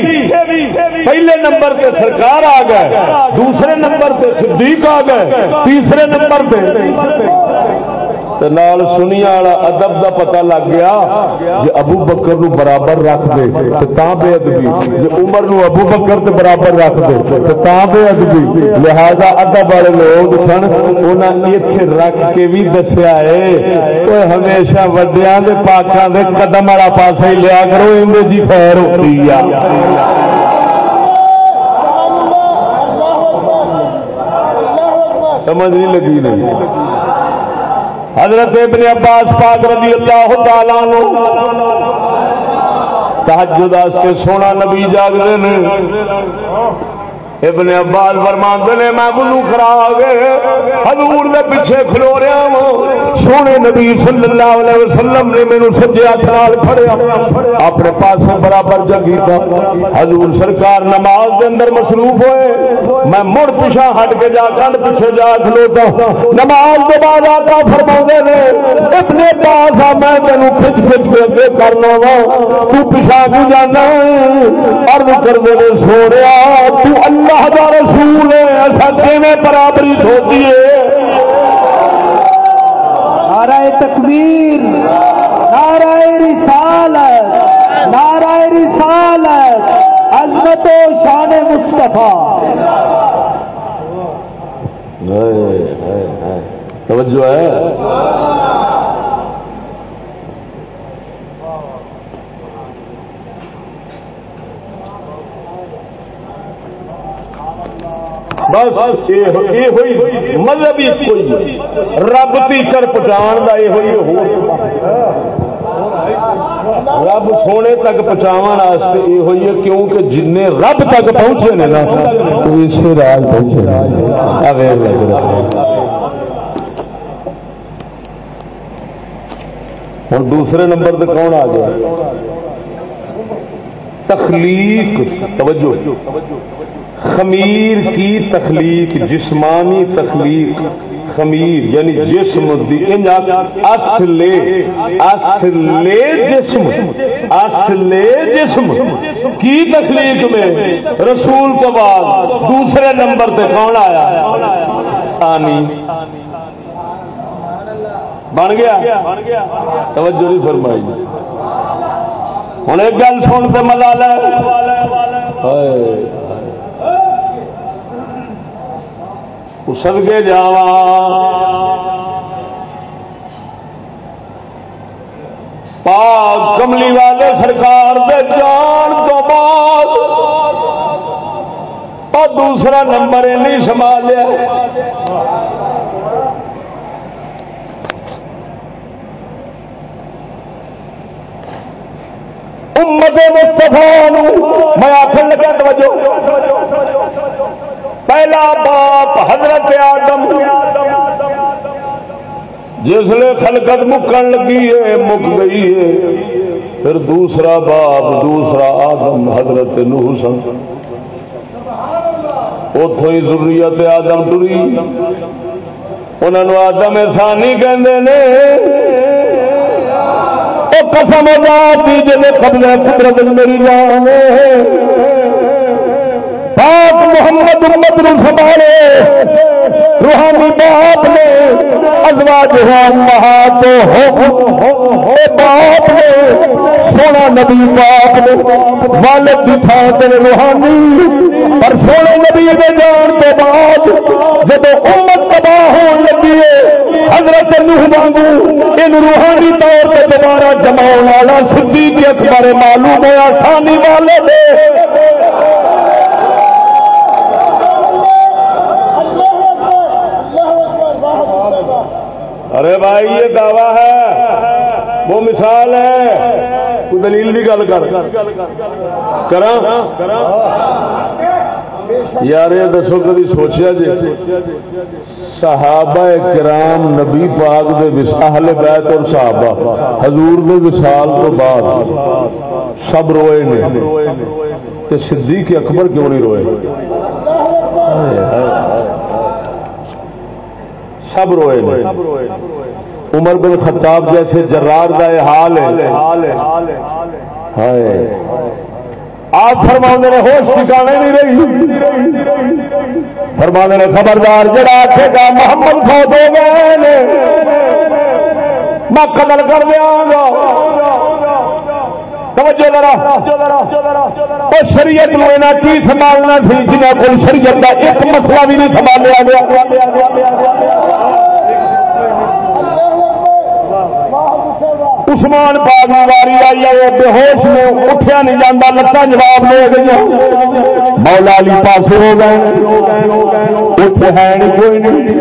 پہلے نمبر پہ سرکار آ گئے، دوسرے نمبر پہ صدیق آ گئے، تیسرے نمبر پہ نال سنیا والا ادب دا پتہ لگ گیا جی ابو بکر نو برابر رکھ دے تا بے ادبی۔ جی عمر نو ابو بکر تے برابر رکھ دے تا بے ادبی۔ لہذا ادب والے لوگ سن، انہاں ایتھے رکھ کے بھی دسیا ہے تو ہمیشہ وڈیاں دے پاکاں دے قدم والا پاسا ہی لیا کرو اندے جی خیر ہوتی ہے۔ سمجھ نہیں لگی نہیں۔ حضرت ابن عباس پاک رضی اللہ تعالیٰ تحجد کے سونا نبی جاگتے ہیں ابن عباس فرماندے نے، میں وضو کرا گئے حضور دے پیچھے کھلو رہا ہوں۔ سونے نبی صلی اللہ علیہ وسلم نے مینوں سجے ہاتھ نال پھڑیا اپنے پاس برابر جگی تھا۔ حضور سرکار نماز دے اندر مصروف ہوئے۔ میں مڑ پیچھے ہٹ کے جا کنڈ پیچھے جا کھلوتا نماز دے بعد آقا فرماندے نے، ابن عباس میں تینوں کھچ کھچ کے اگے کرنا وا۔ تو پیچھے کیوں جانا عرض کر دے سوڑیا تو اللہ اللہ کا رسول ہے ایسا کیویں برابری ہوتی ہے؟ نعرہ تکبیر نعرہ رسالت نعرہ رسالت عظمت و شان مصطفیٰ۔ توجہ ہے؟ بس یہ مذہب ہی کوئی رب تیچر پہنچان کا یہ رب سونے تک پہنچاو یہ ہوئی ہے کیونکہ جن رب تک پہنچے نے نا۔ پہنچے ہوں دوسرے نمبر پہ کون آ گیا؟ تخلیق، توجہ۔ خمیر کی تخلیق، جسمانی تخلیق، خمیر یعنی جسم اصل اصل جسم اصل جسم۔ کی تخلیق میں؟ رسول کے بعد دوسرے نمبر پہ کون آیا؟ آنی۔ بن گیا؟ توجہ نہیں فرمائی۔ ہوں ایک گل سن کے مزہ لے سد کے جا پاک کملی والے سرکار دے جان تو بعد اور دوسرا نمبر نہیں سنبھالیا۔ امت مستفا میں آخر لگا، توجہ۔ پہلا باپ حضرت آدم جسے خلقت مکن لگی ہے، مک گئی ہے۔ پھر دوسرا باپ، دوسرا آدم، حضرت نوح سن۔ اتوں ہی ضروریت آدم ٹری انہوں آدم سانی کہ قسم ذات جی قبل قدرت میری جان پاک محمد امت نو سنبھالے روحانی باپ نے ازواج باپ نے سونا نبی باپ نے والد کی تھان روحانی پر سونے نبی کے جان کے بعد جب امت تباہ ہون لگی ہے، حضرت نوح مانگو ان روحانی طور پہ دوبارہ جماؤ والا صدیق اکبر معلوم ہے آسانی والے ارے بھائی، یہ دعویٰ ہے۔ وہ مثال ہے۔ تو دلیل بھی گل کر۔ یار، یہ دسو کبھی سوچیا جی۔ صحابہ کرام نبی پاک دے وسال بیت اور صحابہ۔ حضور دے وسال تو بعد سب روئے نے۔ صدیق اکبر کیوں نہیں روئے؟ سب روئے عمر بن خطاب جیسے جرار کا یہ حال ہے۔ آپ فرما نے ہوش ٹھکانے نہیں رہی۔ فرما نے خبردار جڑا آخے گا محمد فوت ہو گئے میں قدر کر دیا گا۔ شریعت کی سنبھالنا سی جنہیں کو شریعت کا ایک مسئلہ بھی نہیں سنبھالیا گیا۔ عثمان پاک واری آئی ہے بے ہوش میں اٹھیا نہیں جانا لتاں جواب دے گئی مولا علی پاس ہو گئے اٹھ ہے کوئی نہیں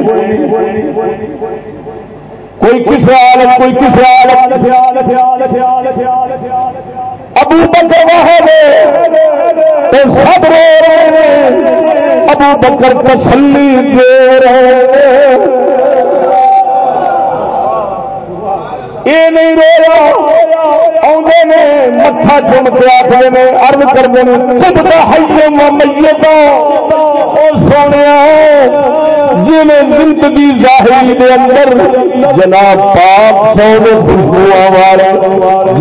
کوئی کس حالت کوئی کس حالت ابو بکر وہاں سب رو رہے ابو بکر تسلی دے رہے یہ نہیں رو رہا آدھے نے متھا چم کے آخر نے ارد کرتے ہیں، خود کا ہائیے میے تو سونے جی زندگی ظاہری دے اندر جناب پاپ سونے خوشبو والے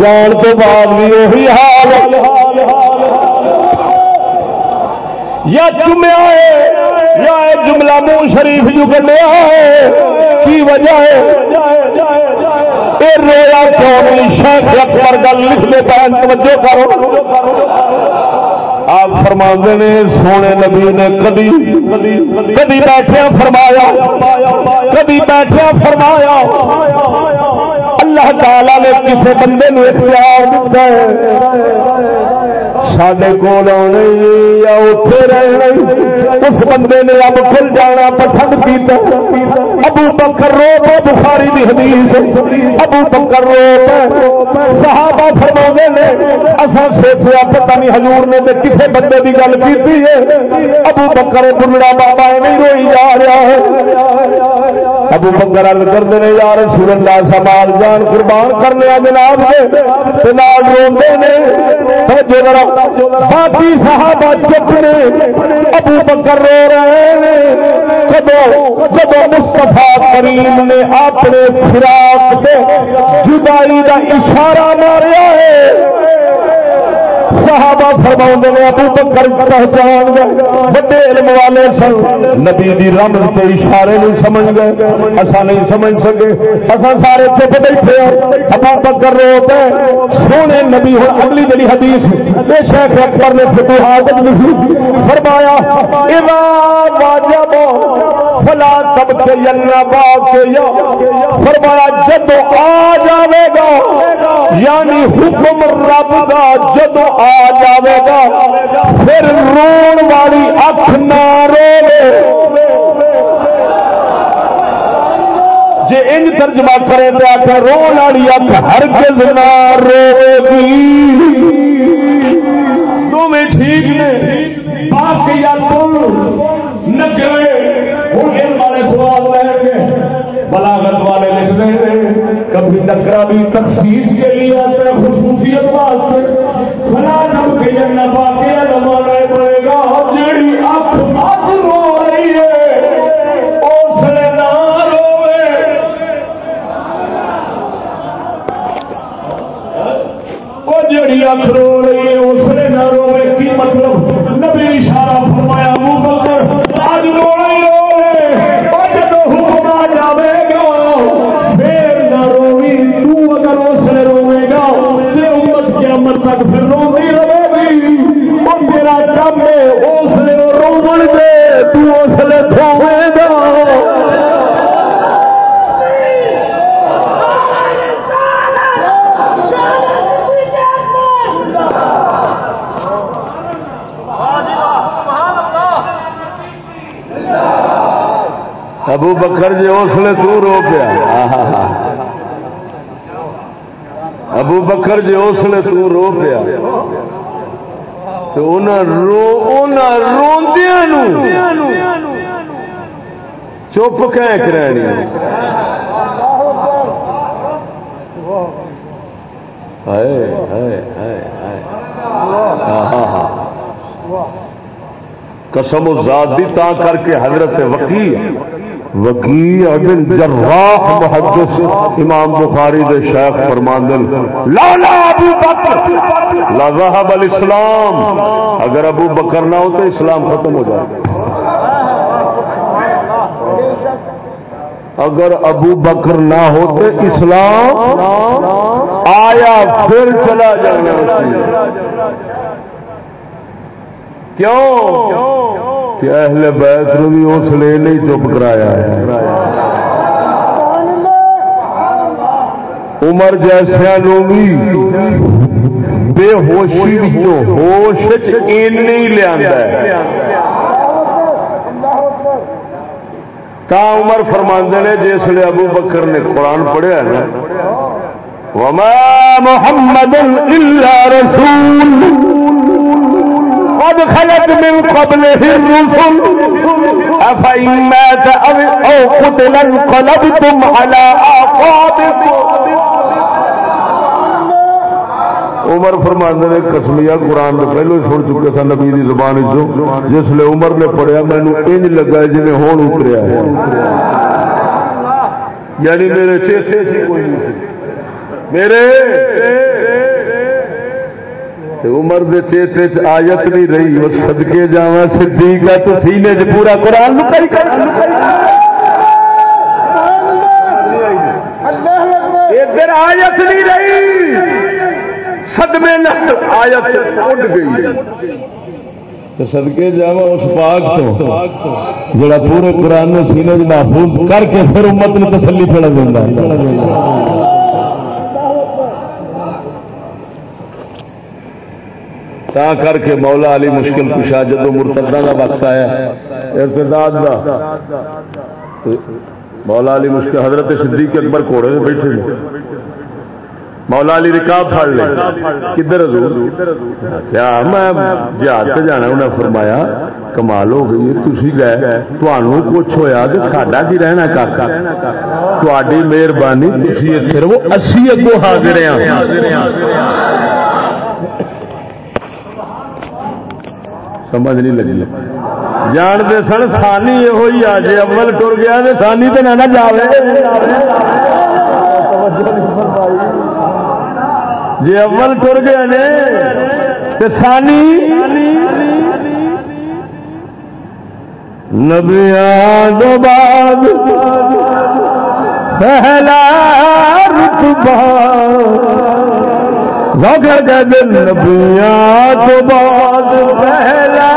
جان تو بعد بھی وہی حال یا چمیا ہے، یا جملہ منہ شریف جو کٹیا ہے کی وجہ ہے؟ رویا کیوں شیخ اکبر گل لکھ لے پہن توجہ کرو۔ آپ فرما نے، سونے نبی نے کدی کدی بیٹھیا فرمایا، کدی بیٹھیا فرمایا۔ اللہ تعالی نے کسی بندے نو اختیار دیتا ہے۔ سڈے کول آنے جی، یا اتے رہنا اس بندے نے اب کھل جانا پسند کیتا۔ ابو بکر رو تو بخاری دی حدیث ابو بکر رو صحابہ فرما نے اصا سوچا پتا نہیں حضور نے تو کسی بندے کی گل کی ابو بکر، بلڑا بابا نہیں روئی جا رہا ہے۔ ابو بکر ال کرتے ہیں یار سورن اللہ سمال جان قربان کرنے جناب روتے ہیں باقی صحابہ چپ نے، ابو بکر رو رہے ہیں جب جب مستفا کریم نے اپنے فراق سے جدائی کا اشارہ ماریا ہے صحابہ فرما نے ابو بکر پہچان گئے بڑے علم والے سن، نبی دی رمز کے اشارے نہیں سمجھ گئے اصا نہیں سمجھ سکے اصا سارے چپ بیٹھے ابو بکر رو پہ سونے نبی ہوں، اگلی جڑی حدیث بے شیخ اکبر نے فتوحات لکھی فرمایا امام واجب فلا تب کے ینا فرمایا جب آ جاوے گا یعنی حکم رب کا جدو آ جاوے گا، پھر رون والی اکھ نہ رو جی ان ترجمہ کرے تو آخر رو والی اکھ ہر کس نہ رو گی. تمہیں ٹھیک نے؟ باقی تم نچوے ہوں والے سوال لے کے بلاغت والے لکھ لکھتے ہیں کبھی ٹکرا بھی تخصیص کے لیے آتا ہے خصوصیت واسطے۔ فلا نم کے جنت واقع زمانہ پڑے گا۔ جیڑی اکھ مت رو رہی ہے، اس نے نہ روے وہ جیڑی اکھ رو قیامت پھر روتی رہے گی وہ تیرا کم ہے اس لیے رو دے، تو اس لیے تھوڑے گا۔ ابو بکر جی اس لیے تو رو پیا۔ ابو بکر جی اس لیے تو رو پیا، تو چپ کھینچ رہی ہاں، ہاں، ہاں۔ قسم ذات دی تا کر کے حضرت وکیل وکیل بن جراح محدث امام بخاری دے شیخ فرماندن لالا ابو بکر لا ذهب الاسلام. اگر ابو بکر نہ ہو تو اسلام ختم ہو جائے۔ اگر ابو بکر نہ ہو تو اسلام آیا، پھر چلا جانا کیوں؟ کہ اہل بیت نو بھی اس لیے نہیں چپ کرایا ہے۔ عمر جیسا بھی بے ہوشی ہوش نہیں لیا تا عمر فرماندے نے جس لیے ابو بکر نے قرآن پڑھیا نا۔ وما محمد الا رسول قد خلت من قبله الرسل أفإن مات أو قتل انقلبتم على أعقابكم. عمر فرماندے نے کسمیا قرآن میں پہلو ہی سن چکے سن نبی دی زبان جس لیے عمر نے پڑھیا مینو انج لگا جی ہوں اتریا ہے۔ یعنی میرے چیتے کوئی نہیں۔ میرے عمر دے چیتے چ آیت نہیں رہی، وہ سدکے جا صدیق ہے تو سینے چ پورا قرآن ادھر آیت نہیں رہی۔ سدمے آیت اڈ گئی سدکے جا اس پاک تو، جڑا پورے قرآن سینے محفوظ کر کے پھر امت نے تسلی پڑا دینا۔ تا کر کے مولا علی مشکل کشا جدو مرتدہ کا وقت آیا، ارتداد کا مولا علی مشکل، حضرت صدیق اکبر کوڑے میں بیٹھے مولا علی رکاب پھڑ لے۔ کدھر حضور؟ کیا میں جہاز سے جانا انہیں فرمایا، کمال ہو گئی تھی گئے۔ تمہوں کچھ ہوا تو ساڈا کی رہنا کاکا؟ تاری مہربانی تھی صرف اسی اگوں حاضر ہاں سمجھ نہیں لگی۔ جانتے سن سانی یہ آ جی اول ٹر گیا تو سانی تو نہ جائے جی اول ٹر گیا نے تو سانی نبیا دو بعد پہلا رتبہ وگر گد نبیا تو بعد پہلا۔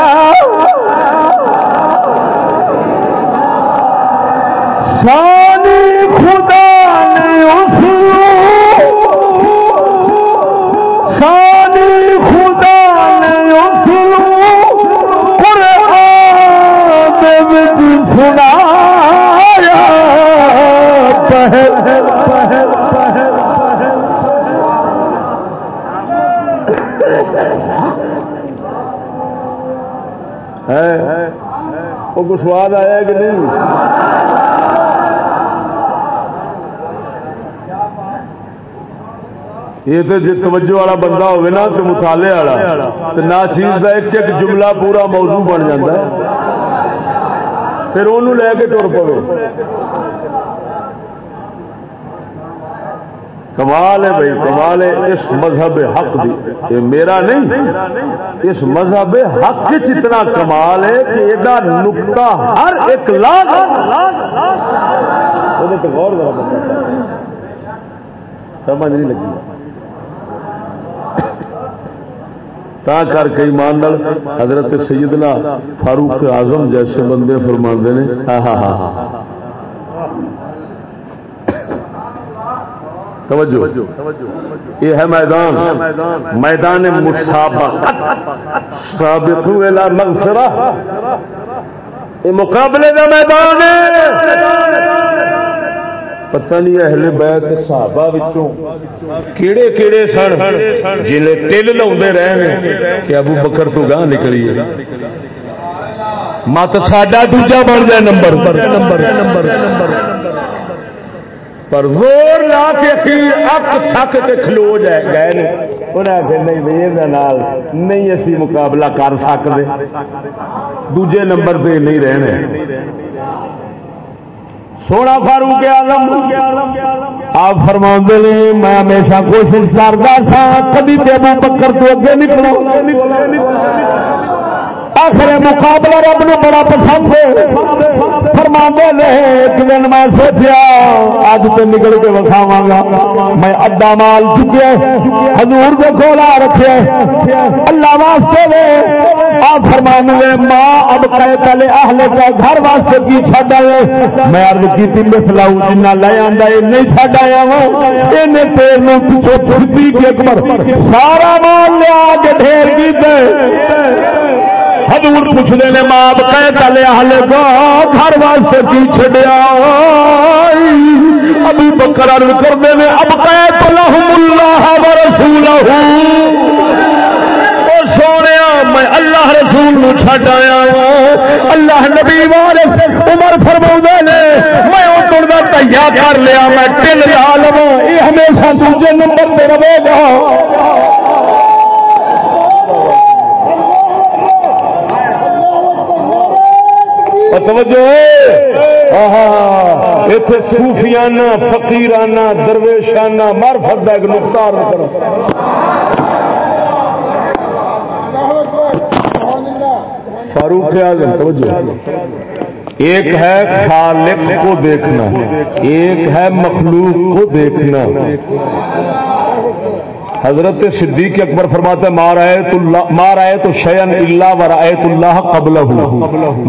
سانی خدا نے اس سانی خدا نے اس قرآن سنایا۔ پہل وہ سواد آیا کہ نہیں؟ یہ تو جی توجہ والا بندہ ہوگا نا تو مطالعے والا، تو نہ چیز کا ایک ایک جملہ پورا موضوع بن جاتا ہے۔ پھر انہوں لے کے ٹر پو کمال ہے بھائی، کمال ہے اس مذہب حق دی۔ یہ میرا نہیں، اس مذہب حق اتنا کمال ہے کہ یہ نکتا ہر ایک لاکھ سمجھ نہیں لگی۔ تا کر کے ایمان حضرت سیدنا فاروق اعظم جیسے بندے فرما نے۔ ہاں ہاں ہاں توجہ۔ یہ ہے میدان۔ میدان سابق مغفرہ۔ یہ مقابلے کا میدان پتہ نہیں اہل بیت صحابہ وچوں کیڑے کیڑے سن جلے تل لاؤندے رہے کہ ابو بکر تو گاہ نکلی ہے۔ مت ساڈا دوجا بن جائے نمبر نمبر نمبر۔ پر زور لا کے پھر اک تھک کے کھلو جائے گئے انہیں آخر نہیں بھائی نال نہیں اسی مقابلہ کر سکتے دوجے نمبر پہ نہیں رہنے۔ سونا فاروق آلم آپ فرما نے، میں ہمیشہ کوشش کرتا تھا کبھی ابو بکر تو اگے نکلو۔ آخر مقابلہ رب نو بڑا پسند ہے۔ فرما نے ایک دن میں سوچیا اج تو نکل کے وکھاوا گا۔ میں اڈا مال چکیا ہزور کے کھولا رکھے اللہ واسطے دے آپ فرمان گے ماں، اب کہے پہلے اہل کا گھر واسطے کی چڈ آئے۔ میں ارد کی مسلاؤ جنا لے آتا یہ نہیں چڈ آیا وا تیر میں پیچھے پھرتی کے اکبر، سارا مال لیا کے ڈھیر کی حضور پوچھتے ہیں ماں کہ چلے ہل گا گھر واسطے کی چڈیا ابھی بکر ارد کرتے ہیں، اب کہ اللہ رسول سونے میں اللہ رسول چھٹ آیا اللہ نبی وارث عمر فرما نے، میں اتر کا تیا کر لیا، میں ٹل لا لوا یہ ہمیشہ دوجے نمبر پہ رہے گا۔ توجہ اتنے صوفیانہ، فقیرانہ، درویشانہ مارفت کا ایک نقطہ نقطار فاروق اعظم، توجہ۔ ایک ہے خالق کو دیکھنا، ایک ہے مخلوق کو دیکھنا۔ حضرت صدیق اکبر فرماتے مار آئے تو مار آئے تو شیئن اللہ و رایت اللہ قبل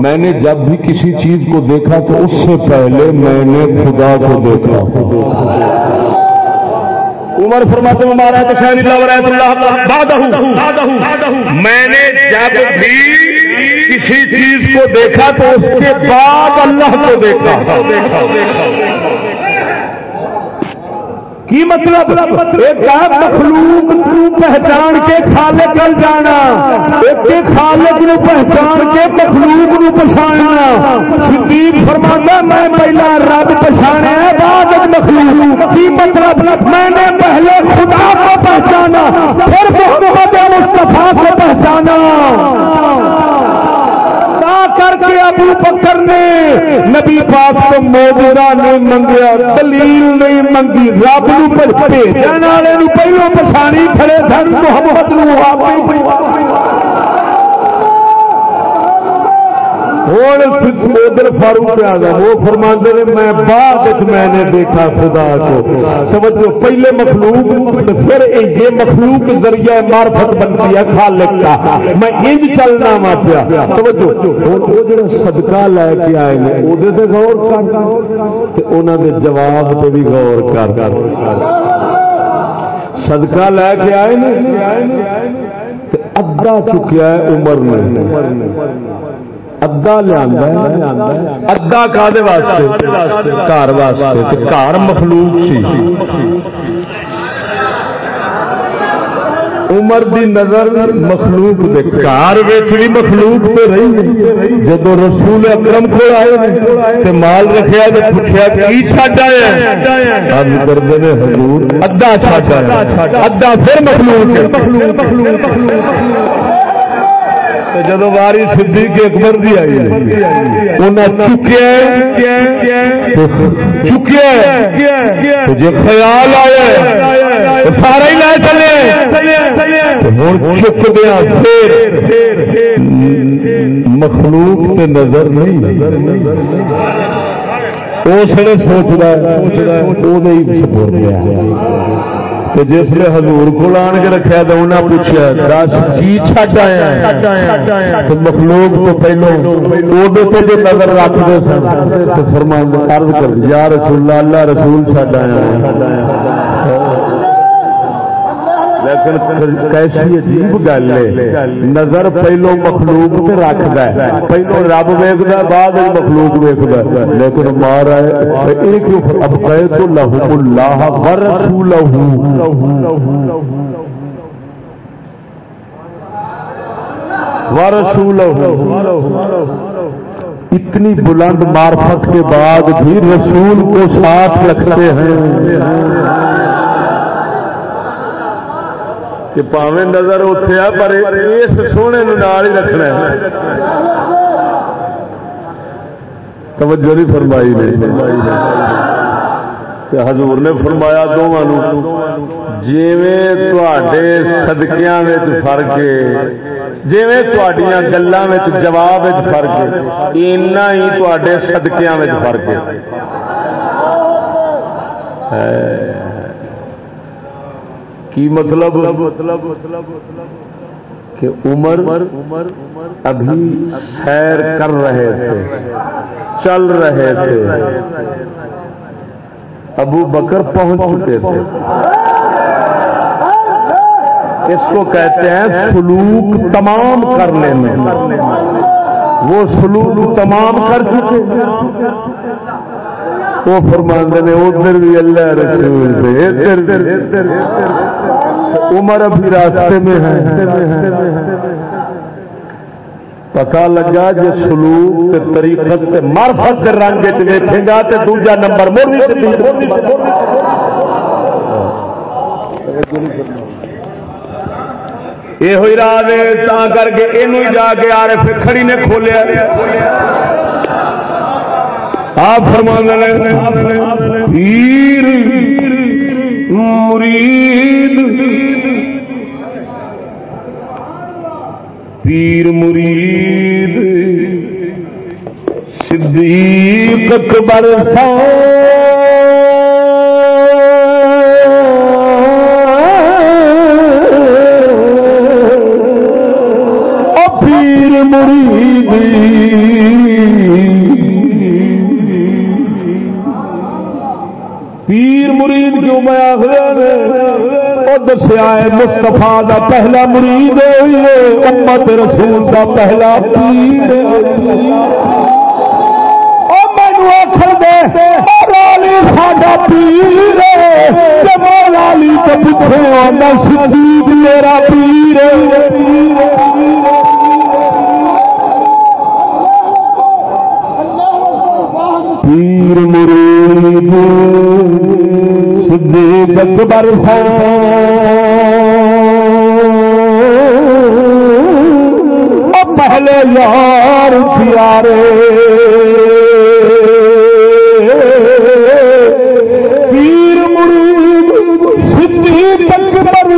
میں نے جب بھی کسی چیز کو دیکھا تو اس سے پہلے میں نے خدا کو دیکھا۔ عمر فرماتے میں مارا تو خیر میں نے جب بھی کسی چیز کو دیکھا تو اس کے بعد اللہ کو دیکھا۔ کی مطلب؟ ایک مخلوق پہچان کے خالق کر جانا، ایک خالق نو پہچان کے مخلوق نو پچھاڑنا صدیق فرمانا میں پہلا رب پچھاڑیا بعد مخلوق۔ کی مطلب؟ میں نے پہلے خدا کو پہچانا، پھر محمد مصطفیٰ کو پہچانا۔ کر کے ابو بکر نے نبی پاک کو موجودہ نہیں منگیا، دلیل نہیں منگی، رب نو پہلو پچھانی کھڑے سن محبت نو آپ ہوں ادھر فاروق پہ وہ فرماندے نے، میں بعد میں نے دیکھا خدا کو۔ سمجھو پہلے مخلوق پھر یہ مخلوق ذریعہ مارفت بنتی ہے خالق کا۔ میں انج چلنا وا پیا۔ سمجھو وہ جڑا صدقہ لے کے آئے ہیں وہ غور کر۔ انہوں نے جواب پہ بھی غور کر۔ کر صدقہ لے کے آئے نے ادھا چکیا ہے عمر نے۔ ادا لیا ادا کا گھر واسطے گھر مخلوق سی عمر دی نظر مخلوق دے بھی مخلوق رہی جب رسول اکرم کو آئے تے مال رکھیا تے پوچھا کی چھڈ آیا حضور ادا چھڈ آیا ادا پھر مخلوق مخلوق جب واری صدیق اکبر دی آئی انہیں چکیا چکیا جی خیال آیا سارا ہی لے چلے چک دیا مخلوق پہ نظر نہیں۔ اس نے سوچ رہا ہے وہ نہیں گیا تو جس نے ہزور کو آن کے رکھا تو انہیں پوچھا دس کی چھٹ آیا تو مخلوق تو پہلو وہ جو نظر رکھتے سن تو فرمان عرض کر یا رسول اللہ رسول چھٹ آیا لیکن کیسی عجیب گل ہے۔ نظر پہلو مخلوق سے رکھد پہلو رب ویکد بعد مخلوق ویکد لیکن مار اب تو لہو اللہ ورسول اتنی بلند مارفت کے بعد بھی رسول کو ساتھ رکھتے ہیں۔ کہ پاوے نظر اتے آ، پر اس سونے نال ہی رکھنا ہے۔ توجہ نہیں فرمائی نے۔ حضور نے فرمایا دونوں جیویں سدکیا فرق ہے، جیویں تڈیا گلوں جواب فرق ہے اینا ہی تے سدکیا فرق ہے۔ کی مطلب؟ کہ عمر عمر ابھی سیر کر رہے تھے، چل رہے تھے۔ ابو بکر پہنچ چکے تھے۔ اس کو کہتے ہیں سلوک تمام کرنے میں۔ وہ سلوک تمام کر چکے۔ وہ فرماندے نے، ادھر بھی اللہ رسول سے عمر ابھی راستے میں ہے۔ پتا لگا جی سلوک طریقت مارفت رنگ دیکھے گا تو دوجا نمبر یہ ہوئی راہ کر کے یہ جا کے آ رہے کھڑی نے کھولیا۔ آپ فرما پیر، مرید۔ پیر مرید صدیق اکبر سا دسیا ہے مستفا دا پہلا مرید امت رسول دا پہلا پیر آخر دے ساڈا پیر مولالی تو آنا صدیق میرا پیر پیر مرید، صدیق اکبر پہلے یار پیارے۔ پیر مرید سدھی اکبر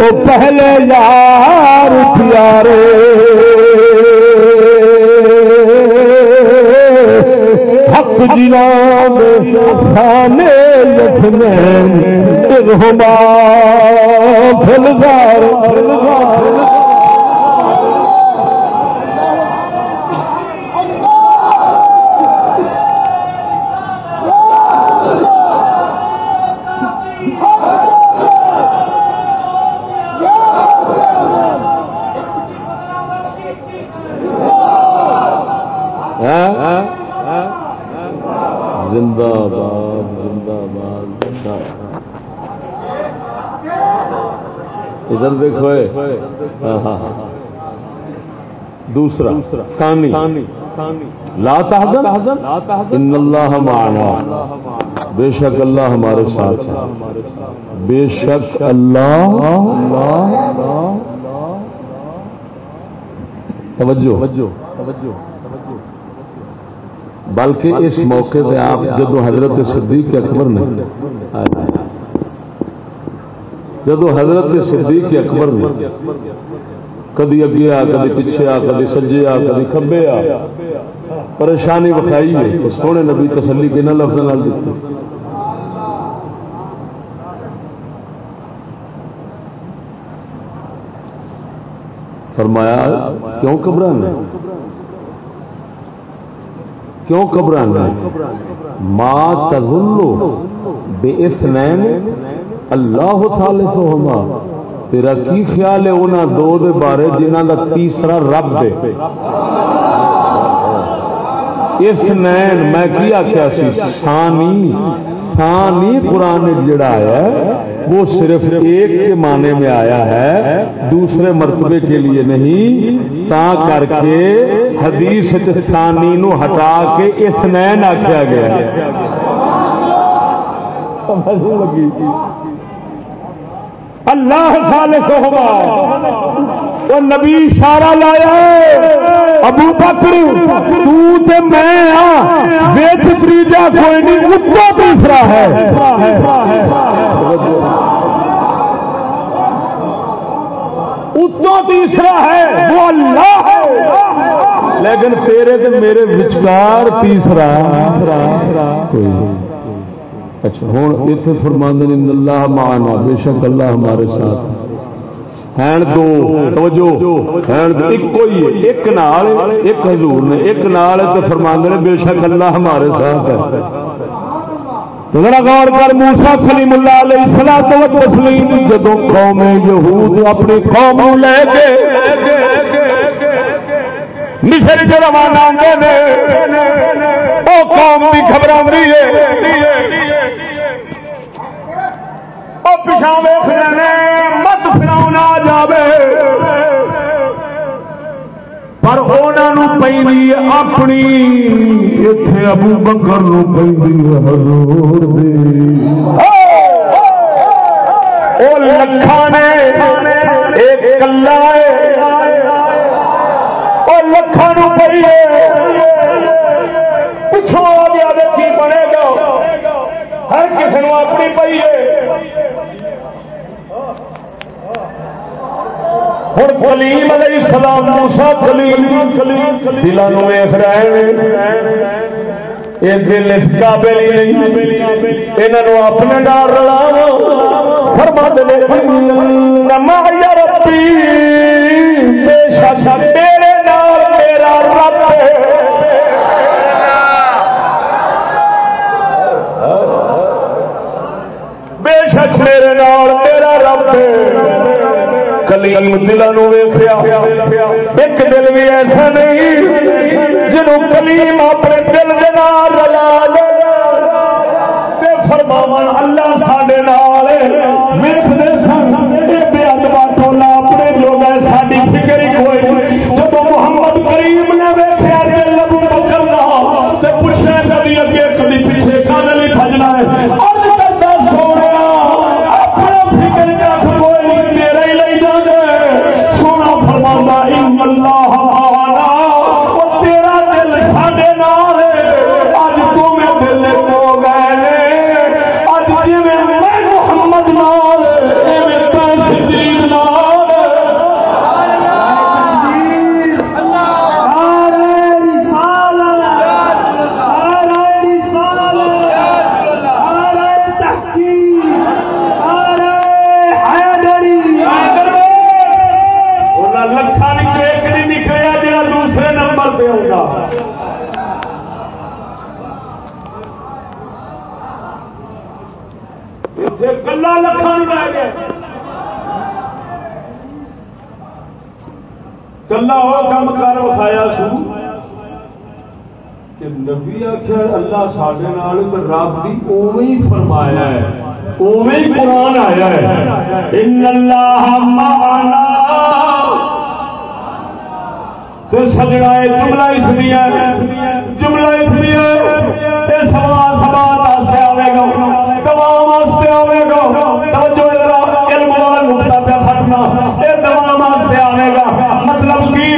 او پہلے یار پیارے۔ حق خانے لکھنے باد زندہ باد ادھر دیکھو ہاں، ہاں، ہاں۔ دوسرا ثانی لا تحزن ان اللہ معنا۔ بے شک اللہ ہمارے ساتھ ہے۔ بے شک اللہ توجہ۔ توجہ بلکہ اس موقع پہ آپ جدو حضرت صدیق اکبر نے۔ جدو حضرت صدیق اکبر نے۔ کدی اگے آ، کدی پیچھے آ، کدی سجے آ، کدی کبے آ۔ پریشانی بکھائی ہے سونے نبی تسلی کے نہ لفظ نال دیتی فرمایا، کیوں گھبرانا کیوں گھبرانا ماں تظلو بے اثنین اللہ ثالث ہوما تیرا کی خیال ہے انہوں دو دے بارے جنہ کا تیسرا رب دے۔ اثنین میں کی آخیا سی؟ ثانی۔ ثانی قرآن جڑا آیا ہے، وہ صرف ایک کے معنی میں آیا ہے، دوسرے مرتبے کے لیے نہیں، تا کر کے حدیث ثانی نو ہٹا کے اثنین آخیا گیا ہے۔ اللہ خالق ہوگا وہ نبی اشارہ لایا ابو بکر، تو تے میں ویچ تریجا کوئی نہیں اتنا تیسرا ہے۔ اتنا تیسرا ہے۔ وہ اللہ ہے۔ لیکن تیرے تو میرے وچکار تیسرا۔ کوئی اچھا ہوں اتنے فرماند اللہ مانا بے شک اللہ ہمارے ساتھ۔ ہیں دو، توجہ ہیں ایک ایک نال ایک حضور نے ایک نال فرماند نے، بے شک اللہ ہمارے ساتھ ہے۔ ذرا غور کر موسا کلیم اللہ علیہ تسلیم جدو قوم یہود اپنی قوم لے کے مصر روانہ قوم بھی خبر ہے پچھا ویخ مت فراؤن آ جائے پر انہوں پی اپنی اتے ابو بکر ہزور لکھا نے ایک کلا لکھان پی پچھوں آ گیا کی بنے گا ہر کسی اپنی پی ہے ہوں کلیم علیہ السلام موسا کلیم دلوں ویخ رہے یہ دل اس قابل ہی نہیں۔ اپنے ڈر رلا ربی، بے میرے نال بے شک میرے نال میرا رب ہے۔ دلوں ویخیا ایک دل بھی ایسا نہیں جنوں کلیم اپنے دل کے نال رلا دے۔ اللہ سڈے نال سن بے ادبا ٹولا اپنے جو ساری فکر ہی کوئی جب محمد کریم نے ویخیا کہ پکڑنا پوچھنا کبھی اگے کبھی پیچھے کان نہیں بجنا ہے۔ نبی آخر اللہ سڈے رب بھی اوے ہی فرمایا ہے۔ اوے ہی قرآن آیا ہے۔ ان اللہ معنا۔ تو جملہ اس لیے جملہ اس لیے سوال سوال واسطے آئے گا۔ تمام واسطے آئے گا۔ توجہ علم والا نقطہ پہ پھٹنا۔ یہ تمام واسطے آئے گا۔ مطلب کی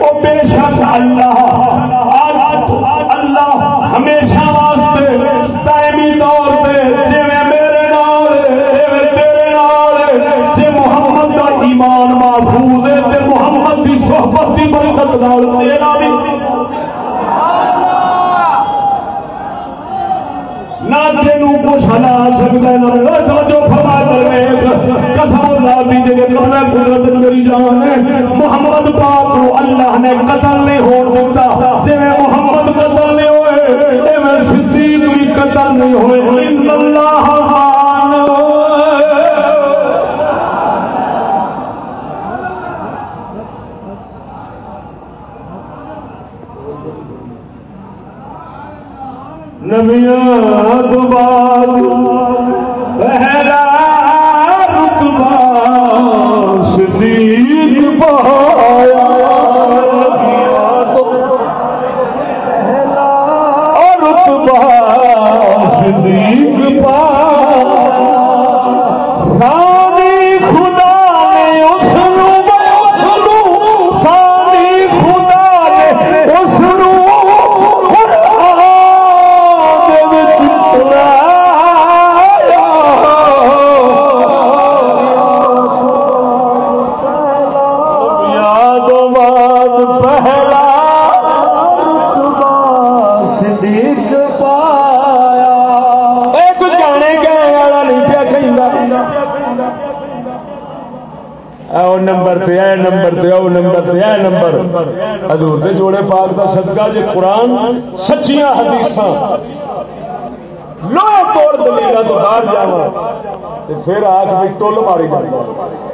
وہ بے شک اللہ۔ کی برکت نال تیرا بھی۔ نہ تینوں کچھ ہلا سکتا نہ جو فرما کر میری جان محمد پاک کو اللہ نے قتل نہیں ہو دیتا جی محمد قتل نہیں ہوئے صدیق بھی قتل نہیں ہوئے۔ اللہ اخبار حضور دے جوڑے پاک کا صدقہ جی قرآن سچیاں حدیث لو توڑ دلیل تو باہر جانا پھر آج بھی ٹول ماری جانا